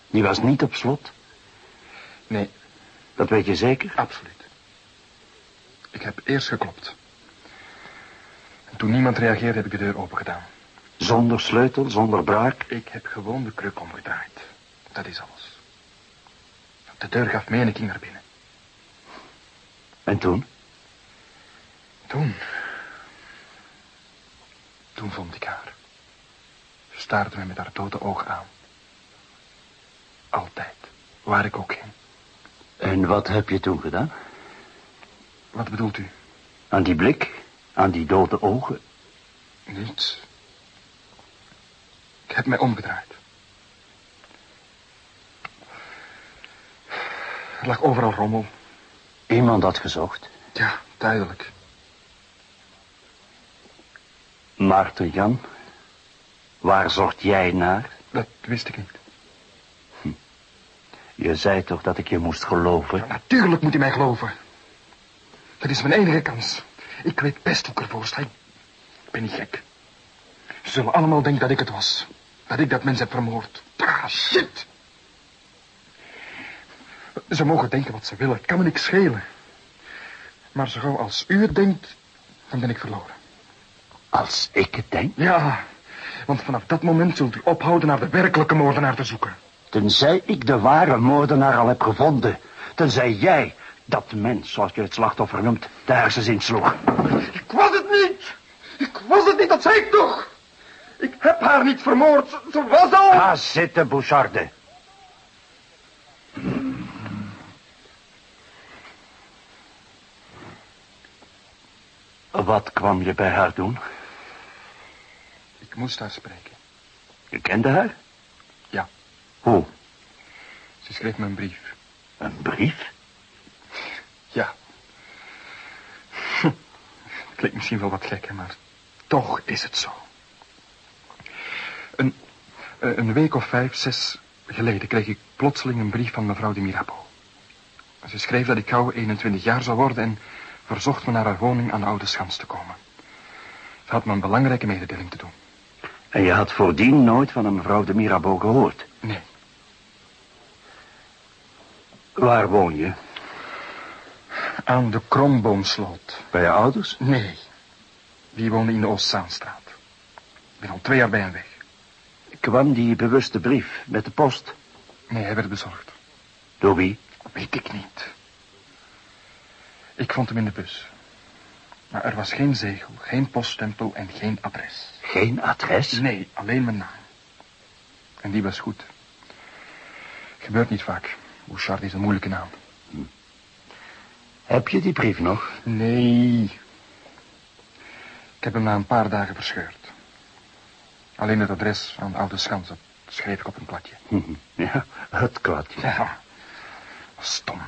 Die was niet op slot. nee, Dat weet je zeker? absoluut. Ik heb eerst geklopt. En toen niemand reageerde, heb ik de deur opengedaan. Zonder sleutel, zonder braak. Ik heb gewoon de kruk omgedraaid. Dat is alles. De deur gaf mee en ik ging naar binnen. En toen? Toen... Toen vond ik haar. Ze staarde me met haar dode ogen aan. Altijd. Waar ik ook ging. En wat heb je toen gedaan? Wat bedoelt u? Aan die blik? Aan die dode ogen? Niets. Ik heb mij omgedraaid. Er lag overal rommel. Iemand had gezocht. Ja, duidelijk. Maarten Jan, waar zocht jij naar? Dat wist ik niet. Je zei toch dat ik je moest geloven? Natuurlijk moet u mij geloven. Dat is mijn enige kans. Ik weet best hoe ik ervoor sta. Ik ben niet gek. Ze zullen allemaal denken dat ik het was. Dat ik dat mens heb vermoord. Ah, shit. Ze mogen denken wat ze willen. Het kan me niks schelen. Maar zo gauw als u het denkt, dan ben ik verloren. Als ik het denk? Ja, want vanaf dat moment zult u ophouden naar de werkelijke moordenaar te zoeken. Tenzij ik de ware moordenaar al heb gevonden. Tenzij jij, dat mens, zoals je het slachtoffer noemt, de hersens insloeg. Ik was het niet. Ik was het niet, dat zei ik toch. Ik heb haar niet vermoord. Ze, ze was al... Ga zitten, Boucharde. Wat kwam je bij haar doen? Moest haar spreken. Je kende haar? Ja. Hoe? Ze schreef me een brief. Een brief? Ja. Klinkt misschien wel wat gek, maar toch is het zo. Een, eh, een week of vijf, zes geleden kreeg ik plotseling een brief van mevrouw de Mirabeau. Ze schreef dat ik gauw 21 jaar zou worden en verzocht me naar haar woning aan de Oude Schans te komen. Ze had me een belangrijke mededeling te doen. En je had voordien nooit van een mevrouw de Mirabeau gehoord. Nee, Waar woon je? aan de Kromboomsloot. Bij je ouders? Nee, die woonde in de Oostzaanstraat. Ik ben al twee jaar bij hem weg. Kwam die bewuste brief met de post? Nee, hij werd bezorgd. Door wie? Weet ik niet. Ik vond hem in de bus. Maar er was geen zegel, geen poststempel en geen adres. Geen adres? Nee, alleen mijn naam. En die was goed. Gebeurt niet vaak. Bouchard is een moeilijke naam. Heb je die brief nog? Nee. Ik heb hem na een paar dagen verscheurd. Alleen het adres aan de oude schans, dat schreef ik op een kladje. Ja, het kladje. Ja, stom.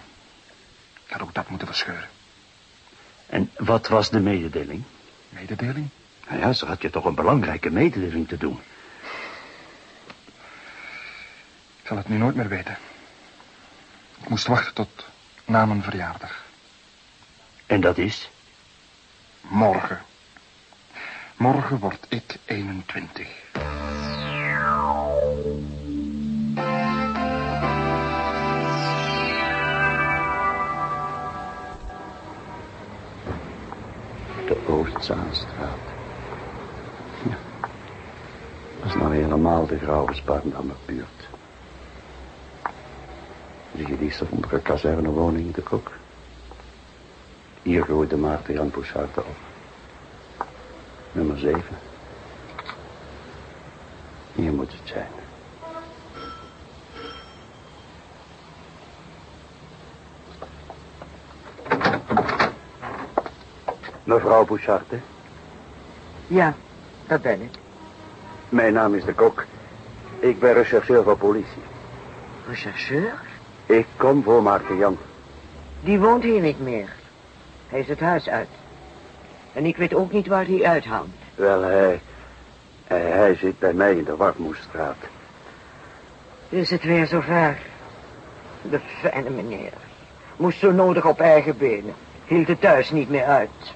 Ik had ook dat moeten verscheuren. En wat was de mededeling? Mededeling? Nou ja, ze had je toch een belangrijke mededeling te doen. Ik zal het nu nooit meer weten. Ik moest wachten tot na mijn verjaardag. En dat is? Morgen. Morgen word ik 21. De Oortzaanstraat is nou helemaal de grauwe Sparendammer buurt. Zie je die sombere kazernewoning, de kok? Hier groeide Maarten Jan Bouchard op. Nummer 7. Hier moet het zijn. Mevrouw Bouchard, hè? Ja, dat ben ik. Mijn naam is de Kok. Ik ben rechercheur van politie. Rechercheur? Ik kom voor Maarten Jan. Die woont hier niet meer. Hij is het huis uit. En ik weet ook niet waar hij uithangt. Wel, hij, hij, zit bij mij in de Warmoestraat. Is het weer zover? De fijne meneer. Moest zo nodig op eigen benen. Hield het thuis niet meer uit.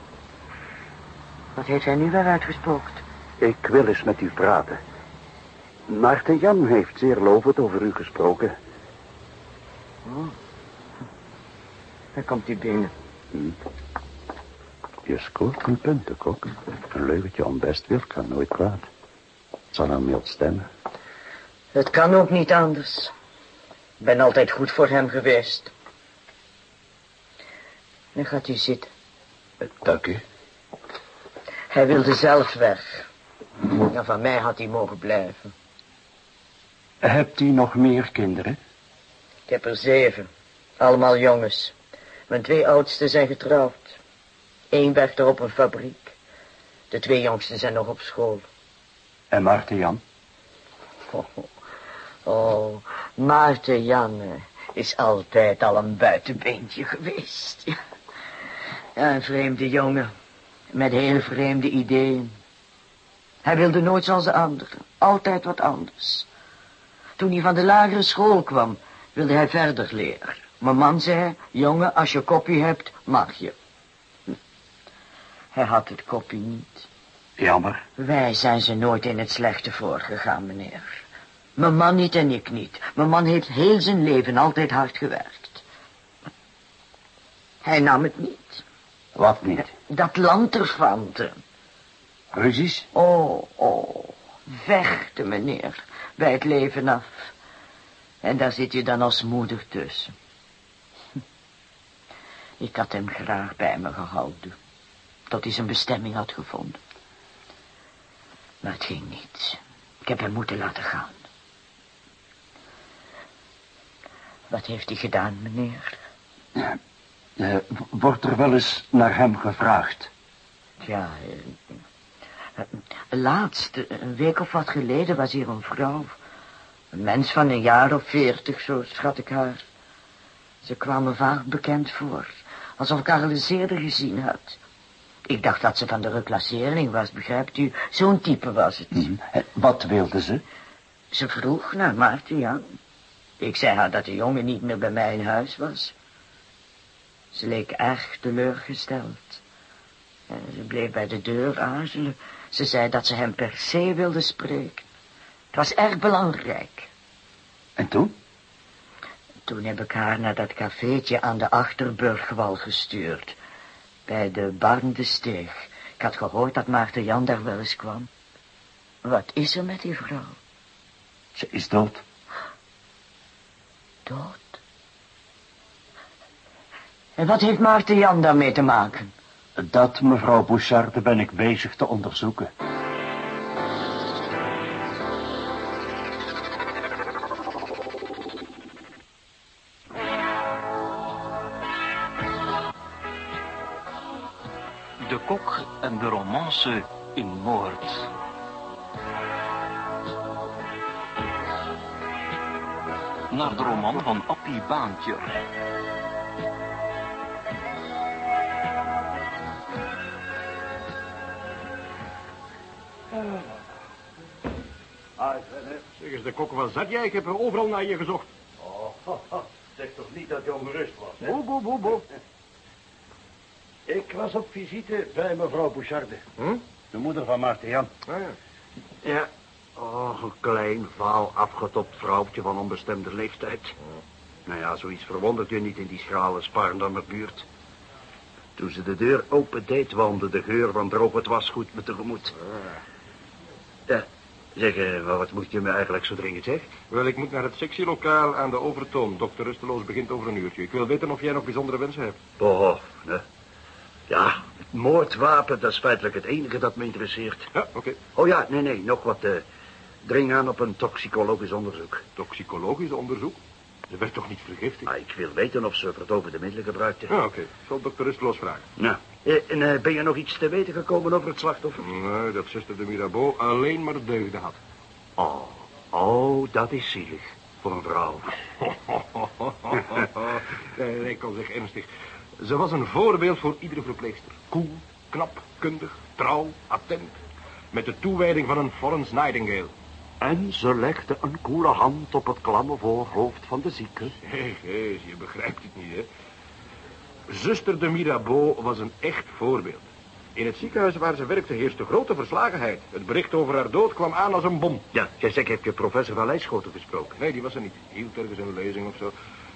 Wat heeft hij nu weer uitgespookt? Ik wil eens met u praten. Maarten Jan heeft zeer lovend over u gesproken. Oh. Dan komt hij binnen. Hm. Je scoort een punt, de kok. Een leugentje om best wil kan nooit kwaad. Het zal hem mild stemmen. Het kan ook niet anders. Ik ben altijd goed voor hem geweest. Dan gaat u zitten. Dank u. Hij wilde zelf weg. En van mij had hij mogen blijven. Hebt u nog meer kinderen? Ik heb er zeven. Allemaal jongens. Mijn twee oudsten zijn getrouwd. Eén werkt er op een fabriek. De twee jongsten zijn nog op school. En Maarten Jan? Oh, oh Maarten Jan eh, is altijd al een buitenbeentje geweest. Ja. ja, een vreemde jongen. Met heel vreemde ideeën. Hij wilde nooit zoals de anderen. Altijd wat anders. Toen hij van de lagere school kwam, wilde hij verder leren. Mijn man zei, jongen, als je kopie hebt, mag je. Hm. Hij had het kopie niet. Jammer. Wij zijn ze nooit in het slechte voorgegaan, meneer. Mijn man niet en ik niet. Mijn man heeft heel zijn leven altijd hard gewerkt. Hij nam het niet. Wat niet? Dat lanterfanten. Ruzies? Oh, oh. Vechten, meneer. Bij het leven af. En daar zit je dan als moeder tussen. Ik had hem graag bij me gehouden. Tot hij zijn bestemming had gevonden. Maar het ging niet. Ik heb hem moeten laten gaan. Wat heeft hij gedaan, meneer? Uh, wordt er wel eens naar hem gevraagd? Ja, uh, laatst, een week of wat geleden, was hier een vrouw. Een mens van een jaar of veertig, zo schat ik haar. Ze kwam me vaak bekend voor, alsof ik haar al eens eerder gezien had. Ik dacht dat ze van de reclassering was, begrijpt u? Zo'n type was het. Mm. Wat wilde ze? Ze vroeg naar Maarten Jan. Ik zei haar dat de jongen niet meer bij mij in huis was. Ze leek erg teleurgesteld. En ze bleef bij de deur aarzelen. Ze zei dat ze hem per se wilde spreken. Het was erg belangrijk. En toen? Toen heb ik haar naar dat cafeetje aan de Achterburgwal gestuurd. Bij de Barndesteeg. Ik had gehoord dat Maarten Jan daar wel eens kwam. Wat is er met die vrouw? Ze is dood. Dood? En wat heeft Maarten Jan daarmee te maken? Dat, mevrouw Bouchard, ben ik bezig te onderzoeken. De kok en de romance in moord. Naar de roman van Appie Baantje. Zeg eens, de kok, waar zat jij? Ik heb er overal naar je gezocht. Oh, zeg toch niet dat je ongerust was, hè? Boe, boe, boe, boe. Ik was op visite bij mevrouw Boucharde. Hm? De moeder van Maarten Jan. Ah, ja. Ja. Oh, een klein, vaal, afgetopt vrouwtje van onbestemde leeftijd. Nou ja, zoiets verwondert je niet in die schrale Sparendammer buurt. Toen ze de deur opendeed, wandelde de geur van droog wasgoed me tegemoet. Ja, zeg, eh, wat moet je me eigenlijk zo dringend zeggen? Wel, ik moet naar het sectielokaal aan de Overtoom. Dokter Rusteloos begint over een uurtje. Ik wil weten of jij nog bijzondere wensen hebt. Oh, nee. Ja, het moordwapen, dat is feitelijk het enige dat me interesseert. Ja, oké. Oh ja, nee, nee, nog wat. eh dring aan op een toxicologisch onderzoek. Toxicologisch onderzoek? Ze werd toch niet vergiftigd? Ah, ik wil weten of ze verdovende middelen gebruikte. Ja, oké. Ik zal dokter Rusteloos vragen. Eh, en eh, ben je nog iets te weten gekomen over het slachtoffer? Nee, dat zuster de Mirabeau alleen maar deugden had. Oh, oh, dat is zielig. Voor een vrouw. nee, kan zeggen ernstig. Ze was een voorbeeld voor iedere verpleegster. Koel, knap, kundig, trouw, attent. Met de toewijding van een Florence Nightingale. En ze legde een koele hand op het klamme voorhoofd van de zieke. Hé, hé, je begrijpt het niet, hè. Zuster de Mirabeau was een echt voorbeeld. In het ziekenhuis waar ze werkte heerste grote verslagenheid. Het bericht over haar dood kwam aan als een bom. Ja, jij zegt, heb je professor van gesproken? Nee, die was er niet. Hield ergens een lezing of zo.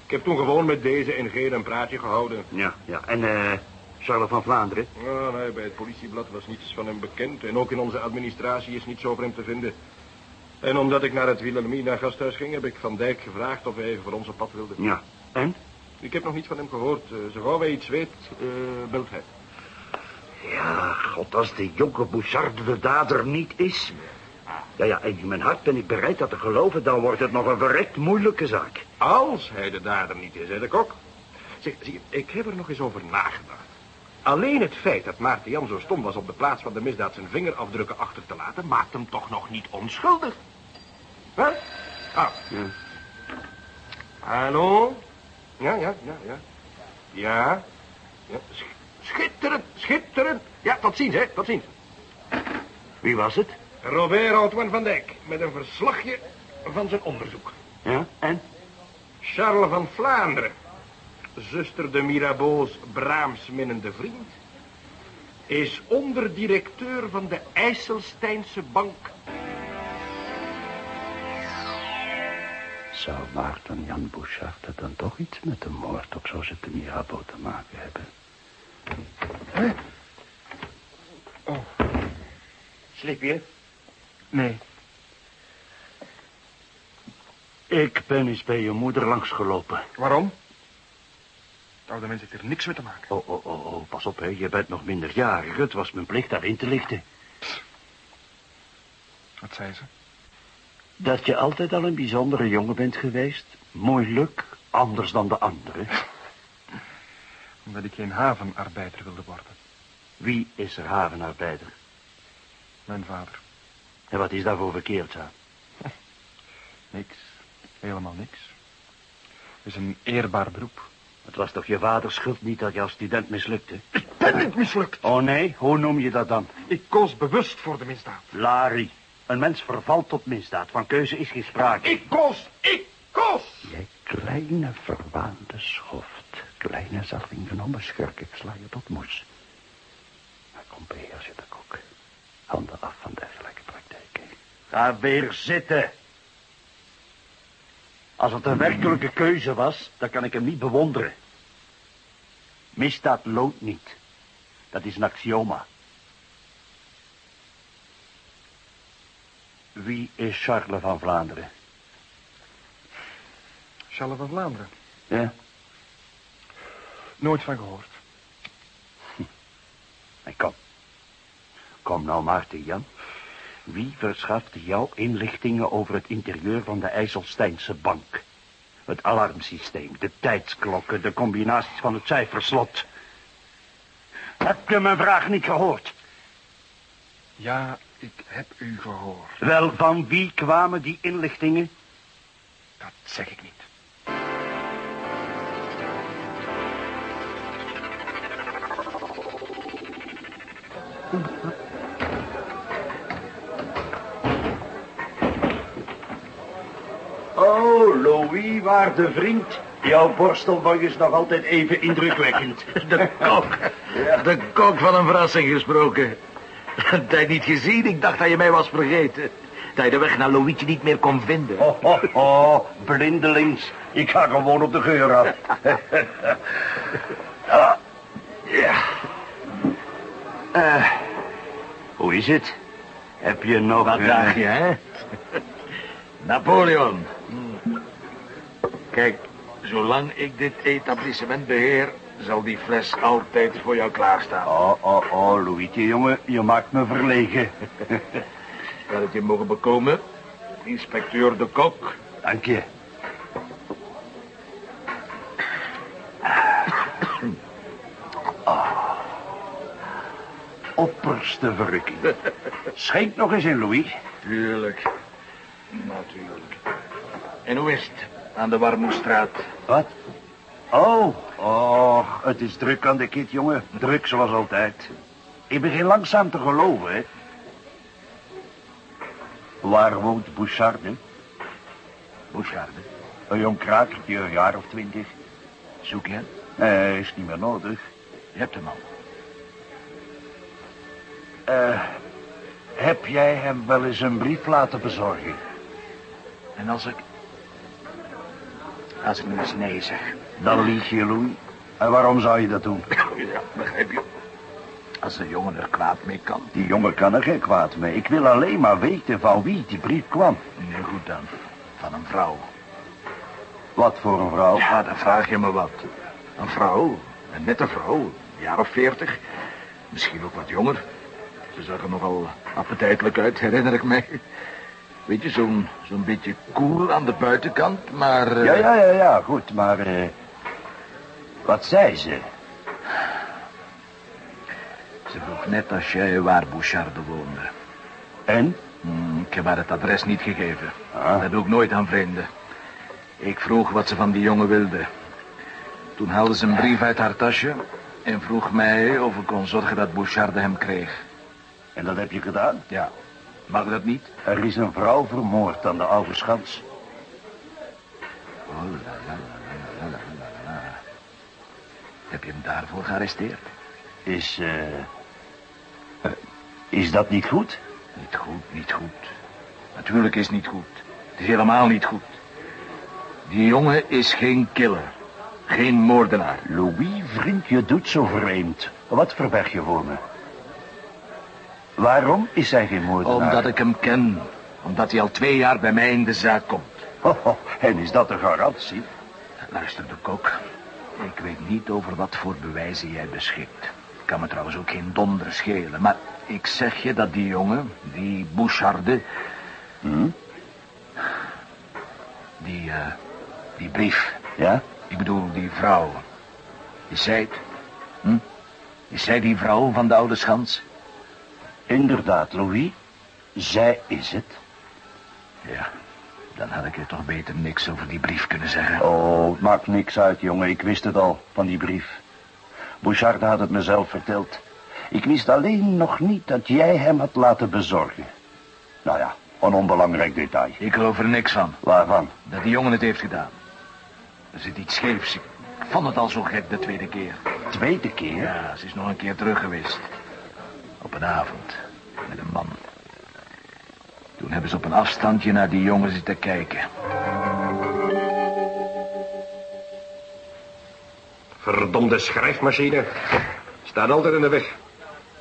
Ik heb toen gewoon met deze en een praatje gehouden. Ja, ja. En eh, Charles van Vlaanderen? Oh, nee, bij het politieblad was niets van hem bekend. En ook in onze administratie is niets over hem te vinden. En omdat ik naar het Wilhelmina gasthuis ging, heb ik Van Dijk gevraagd of hij even voor ons op pad wilde. Ja. En? Ik heb nog niets van hem gehoord. Uh, zo gauw hij iets weet, uh, belt hij. Ja, god, als die jonge Bouchard de dader niet is. Ja, ja, en in mijn hart ben ik bereid dat te geloven, dan wordt het nog een verrekt moeilijke zaak. Als hij de dader niet is, hè, de kok. Zeg, zie ik heb er nog eens over nagedacht. Alleen het feit dat Maarten Jan zo stom was op de plaats van de misdaad zijn vingerafdrukken achter te laten, maakt hem toch nog niet onschuldig. Hè? Ah. Ja. Hallo? Ja, ja, ja, ja. Ja. ja. Schitterend, schitterend. Ja, tot ziens, hè, tot ziens. Wie was het? Robert Antoine van Dijk, met een verslagje van zijn onderzoek. Ja, en? Charles van Vlaanderen, zuster de Mirabeau's braamsminnende vriend, is onderdirecteur van de IJsselsteinse Bank. Zou Maarten Jan Bouchard er dan toch iets met de moord op zuster de Mirabeau te maken hebben? Hè? Oh. Sliep je? Nee. Ik ben eens bij je moeder langsgelopen. Waarom? De oude mens heeft er niks mee te maken. Oh, oh, oh, oh, pas op, hè. Je bent nog minderjarig. Het was mijn plicht daarin te lichten. Wat zei ze? Dat je altijd al een bijzondere jongen bent geweest. Moeilijk, anders dan de anderen. Omdat ik geen havenarbeider wilde worden. Wie is er havenarbeider? Mijn vader. En wat is daarvoor verkeerd aan? Niks. Helemaal niks. Het is een eerbaar beroep. Het was toch je vaders schuld niet dat je als student mislukte? Ik ben niet mislukt. Oh nee, hoe noem je dat dan? Ik koos bewust voor de misdaad. Larry, een mens vervalt tot misdaad. Van keuze is geen sprake. Ik koos, ik koos! Jij kleine verwaande schoft. Kleine zelfingenomen schurk, ik sla je tot moes. Maar kom bij als je de kok. Handen af van dergelijke praktijken. Ga weer zitten. Als het een werkelijke keuze was, dan kan ik hem niet bewonderen. Misdaad loont niet. Dat is een axioma. Wie is Charles van Vlaanderen? Charles van Vlaanderen. Ja? Nooit van gehoord. En kom. Kom nou, Maarten Jan. Wie verschafte jou inlichtingen over het interieur van de IJsselsteinse bank? Het alarmsysteem, de tijdsklokken, de combinaties van het cijferslot. Heb je mijn vraag niet gehoord? Ja, ik heb u gehoord. Wel, van wie kwamen die inlichtingen? Dat zeg ik niet. Oh, Louis, waarde vriend. Jouw borstelbang is nog altijd even indrukwekkend. De kok. De kok van een verrassing gesproken. Tijd niet gezien, ik dacht dat je mij was vergeten. Dat je de weg naar Louietje niet meer kon vinden. Oh, oh, oh, blindelings. Ik ga gewoon op de geur af. Ja. Eh, hoe is het? Heb je nog... Wat dacht je, hè? Napoleon. Kijk, zolang ik dit etablissement beheer... zal die fles altijd voor jou klaarstaan. Oh, oh, oh, Louietje, jongen, je maakt me verlegen. Zal het je mogen bekomen? Inspecteur de Kok. Dank je. Ah. Opperste verrukking. Schenk nog eens in, Louis. Tuurlijk. Natuurlijk. En hoe is het aan de Warmoestraat? Wat? Oh, oh, het is druk aan de kit, jongen. Druk zoals altijd. Ik begin langzaam te geloven, hè. Waar woont Boucharde? Boucharde. Een jong krakertje, een jaar of twintig. Zoek je hem? Nee, is niet meer nodig. Je hebt hem al. Eh, heb jij hem wel eens een brief laten bezorgen? En als ik... Als ik nu eens nee zeg. Dan lieg je, Louis. En waarom zou je dat doen? Ja, begrijp je. Als de jongen er kwaad mee kan. Die jongen kan er geen kwaad mee. Ik wil alleen maar weten van wie die brief kwam. Nee, goed dan. Van een vrouw. Wat voor een vrouw? Ja, dan vraag je me wat. Een vrouw. Een nette vrouw. Een jaar of veertig. Misschien ook wat jonger. Ze zag er nogal appetijtelijk uit, herinner ik mij. Weet je, zo'n zo'n beetje koel aan de buitenkant, maar... eh, Ja, ja, ja, ja, goed, maar... eh, wat zei ze? Ze vroeg net als jij waar Bouchard woonde. En? Hmm, ik heb haar het adres niet gegeven. Ah. Dat doe ik nooit aan vreemden. Ik vroeg wat ze van die jongen wilde. Toen haalde ze een brief uit haar tasje... en vroeg mij of ik kon zorgen dat Bouchard hem kreeg. En dat heb je gedaan? Ja. Mag dat niet? Er is een vrouw vermoord aan de oude schans. Oh, heb je hem daarvoor gearresteerd? Is, eh... eh, is dat niet goed? Niet goed, niet goed. Natuurlijk is het niet goed. Het is helemaal niet goed. Die jongen is geen killer. Geen moordenaar. Louis, vriend, je doet zo vreemd. Wat verberg je voor me? Waarom is hij geen moordenaar? Omdat ik hem ken. Omdat hij al twee jaar bij mij in de zaak komt. En is dat een garantie? Luister, de kok. Ik weet niet over wat voor bewijzen jij beschikt. Kan me trouwens ook geen donder schelen. Maar ik zeg je dat die jongen, die Boucharde... Hm? Die, eh, die brief. Ja? Ik bedoel, die vrouw. Is zij het? Hm? Is zij die vrouw van de oude schans? Inderdaad, Louis. Zij is het. Ja, dan had ik je toch beter niks over die brief kunnen zeggen. Oh, het maakt niks uit, jongen. Ik wist het al, van die brief. Bouchard had het mezelf verteld. Ik wist alleen nog niet dat jij hem had laten bezorgen. Nou ja, een onbelangrijk detail. Ik geloof er niks van. Waarvan? Dat die jongen het heeft gedaan. Er zit iets scheefs. Ik vond het al zo gek de tweede keer. Tweede keer? Ja, ze is nog een keer terug geweest. Op een avond. Met een man. Toen hebben ze op een afstandje naar die jongen zitten kijken. Verdomde schrijfmachine. Staat altijd in de weg.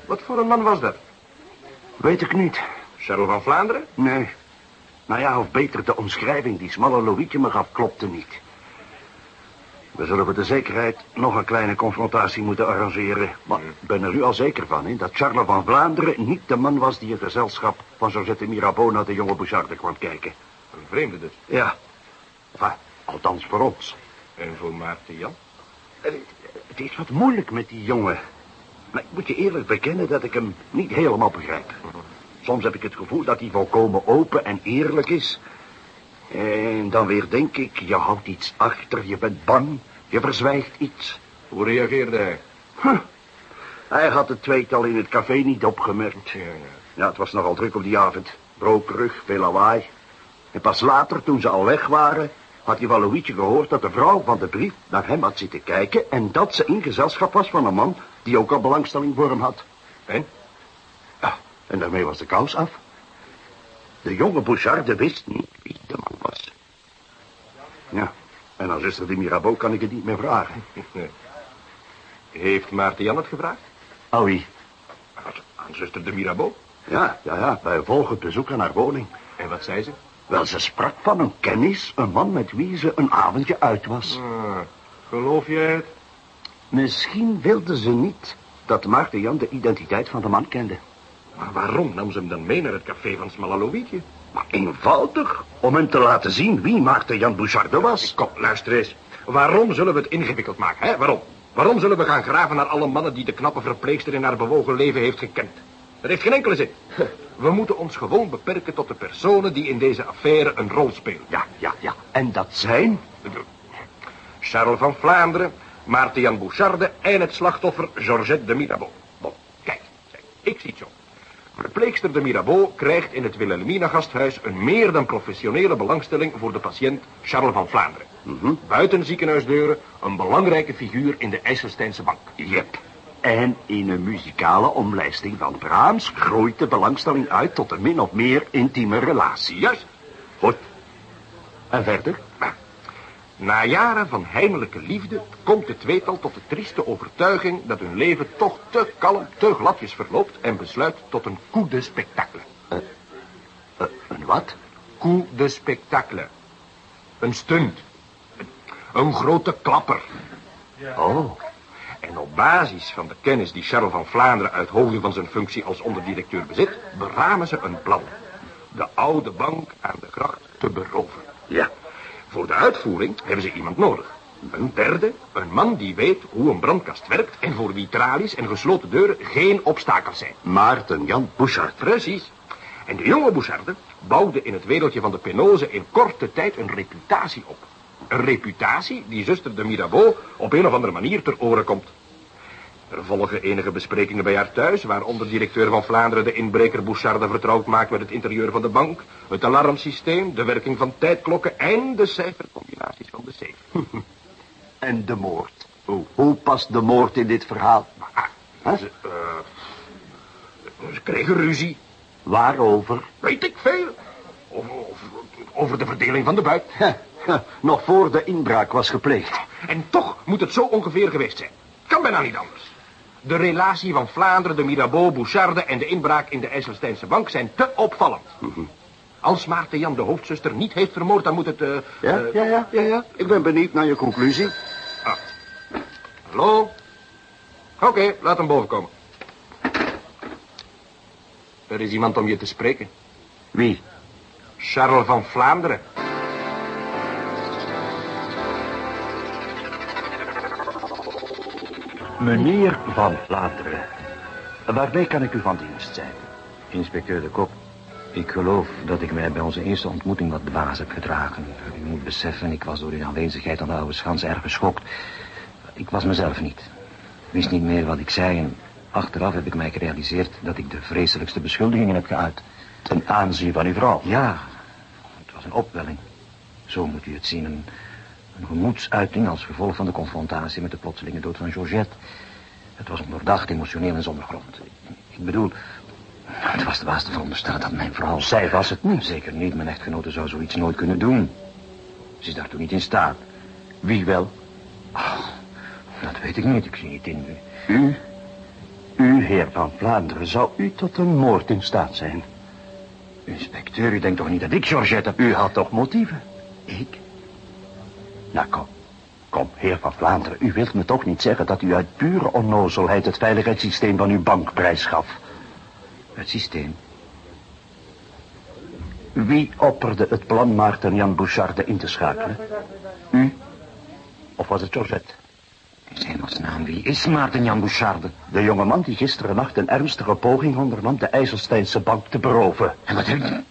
Wat voor een man was dat? Weet ik niet. Charles van Vlaanderen? Nee. Nou ja, of beter, de omschrijving die smalle Louietje me gaf klopte niet. We zullen voor de zekerheid nog een kleine confrontatie moeten arrangeren. Maar ik ben er nu al zeker van, hè, dat Charles van Vlaanderen niet de man was die in gezelschap van Josette Mirabeau naar de jonge Boucharde kwam kijken. Een vreemde dus. Ja. Enfin, althans voor ons. En voor Maarten Jan? Eh, Het is wat moeilijk met die jongen. Maar ik moet je eerlijk bekennen dat ik hem niet helemaal begrijp. Soms heb ik het gevoel dat hij volkomen open en eerlijk is. En dan weer denk ik, je houdt iets achter, je bent bang, je verzwijgt iets. Hoe reageerde hij? Huh. Hij had het tweetal in het café niet opgemerkt. Ja, ja. Ja, het was nogal druk op die avond. Brokerig, veel lawaai. En pas later, toen ze al weg waren, had hij van Louietje gehoord dat de vrouw van de brief naar hem had zitten kijken... en dat ze in gezelschap was van een man die ook al belangstelling voor hem had. En? Ja, en daarmee was de kous af. De jonge Boucharde wist niet wie de man was. Ja, en aan zuster de Mirabeau kan ik het niet meer vragen. Heeft Maarten Jan het gevraagd? Oh, wie? aan zuster de Mirabeau. Ja, ja, ja, bij volgend bezoek aan haar woning. En wat zei ze? Wel, ze sprak van een kennis, een man met wie ze een avondje uit was. Ah, geloof jij het? Misschien wilde ze niet dat Maarten Jan de identiteit van de man kende. Maar waarom nam ze hem dan mee naar het café van Smalalovietje? Maar eenvoudig, om hem te laten zien wie Maarten Jan Boucharde was. Kom, luister eens. Waarom zullen we het ingewikkeld maken, hè? Waarom? Waarom zullen we gaan graven naar alle mannen die de knappe verpleegster in haar bewogen leven heeft gekend? Dat heeft geen enkele zin. We moeten ons gewoon beperken tot de personen die in deze affaire een rol spelen. Ja, ja, ja. En dat zijn? Charles van Vlaanderen, Maarten Jan Boucharde en het slachtoffer Georgette de Mirabeau. Bon, kijk, kijk, ik zie het zo. Verpleegster de Mirabeau krijgt in het Wilhelmina gasthuis een meer dan professionele belangstelling voor de patiënt Charles van Vlaanderen. Buiten ziekenhuisdeuren een belangrijke figuur in de IJsselsteinse bank. Yep. En in een muzikale omlijsting van Brahms groeit de belangstelling uit tot een min of meer intieme relatie. Juist. Goed. En verder? Na jaren van heimelijke liefde komt het tweetal tot de trieste overtuiging dat hun leven toch te kalm, te gladjes verloopt en besluit tot een coup de spectacle. Uh, een wat? Coup de spectacle. Een stunt. Een, een grote klapper. Oh. En op basis van de kennis die Charles van Vlaanderen uit hoofde van zijn functie als onderdirecteur bezit, beramen ze een plan. De oude bank aan de gracht te beroven. Ja. Voor de uitvoering hebben ze iemand nodig. Een derde, een man die weet hoe een brandkast werkt en voor wie tralies en gesloten deuren geen obstakels zijn. Maarten Jan Bouchard. Precies. En de jonge Boucharde bouwde in het wereldje van de penose in korte tijd een reputatie op. Een reputatie die zuster de Mirabeau op een of andere manier ter oren komt. Er volgen enige besprekingen bij haar thuis, waar onderdirecteur van Vlaanderen de inbreker Boucharde vertrouwd maakt met het interieur van de bank, het alarmsysteem, de werking van tijdklokken en de cijfercombinaties van de safe. en de moord. Hoe? Hoe past de moord in dit verhaal? Maar, huh? ze, uh, ze kregen ruzie. Waarover? Weet ik veel. Over, over, over de verdeling van de buit. Nog voor de inbraak was gepleegd. En toch moet het zo ongeveer geweest zijn. Kan bijna niet anders. De relatie van Vlaanderen, de Mirabeau, Boucharde en de inbraak in de IJsselsteinse bank zijn te opvallend. Mm -hmm. Als Maarten Jan de hoofdzuster niet heeft vermoord, dan moet het... Uh, ja, uh, ja, ja, ja, ja. Ik ben benieuwd naar je conclusie. Ah. Hallo? Oké, okay, laat hem boven komen. Er is iemand om je te spreken. Wie? Charles van Vlaanderen. Meneer Van Vlaanderen, waarmee kan ik u van dienst zijn? Inspecteur de Kop, ik geloof dat ik mij bij onze eerste ontmoeting wat dwaas heb gedragen. U moet beseffen, ik was door uw aanwezigheid aan de oude schans erg geschokt. Ik was mezelf niet. Wist niet meer wat ik zei en achteraf heb ik mij gerealiseerd dat ik de vreselijkste beschuldigingen heb geuit. Ten aanzien van uw vrouw? Ja, het was een opwelling. Zo moet u het zien, een, een gemoedsuiting als gevolg van de confrontatie met de plotselinge dood van Georgette. Het was ondoordacht, emotioneel en zonder grond. Ik bedoel, het was de baas te veronderstellen dat mijn vrouw... Zij was het niet. Zeker niet, mijn echtgenote zou zoiets nooit kunnen doen. Ze is daartoe niet in staat. Wie wel? Oh, dat weet ik niet, ik zie niet in u. U? U, heer van Vlaanderen, zou u tot een moord in staat zijn? Inspecteur, u denkt toch niet dat ik Georgette? U had toch motieven? Ik? Nou, kom. Kom, heer van Vlaanderen, u wilt me toch niet zeggen dat u uit pure onnozelheid het veiligheidssysteem van uw bank prijs gaf? Het systeem? Wie opperde het plan Maarten Jan Boucharde in te schakelen? U? Of was het Georgette? In hemelsnaam, wie is Maarten Jan Boucharde? De jongeman die gisteren nacht een ernstige poging ondernam de IJsselsteinse bank te beroven. En wat heb, ik,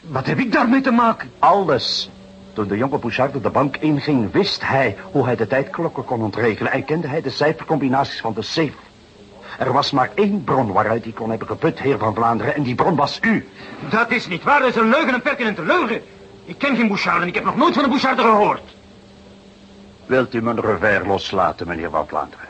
wat heb ik daarmee te maken? Alles. Toen de jonge Boucharde de bank inging, wist hij hoe hij de tijdklokken kon ontregelen... en kende hij de cijfercombinaties van de safe. Er was maar één bron waaruit hij kon hebben geput, heer van Vlaanderen... en die bron was u. Dat is niet waar, dat is een leugen, een pertinente leugen. Ik ken geen Boucharde en ik heb nog nooit van een Boucharde gehoord. Wilt u mijn revers loslaten, meneer van Vlaanderen?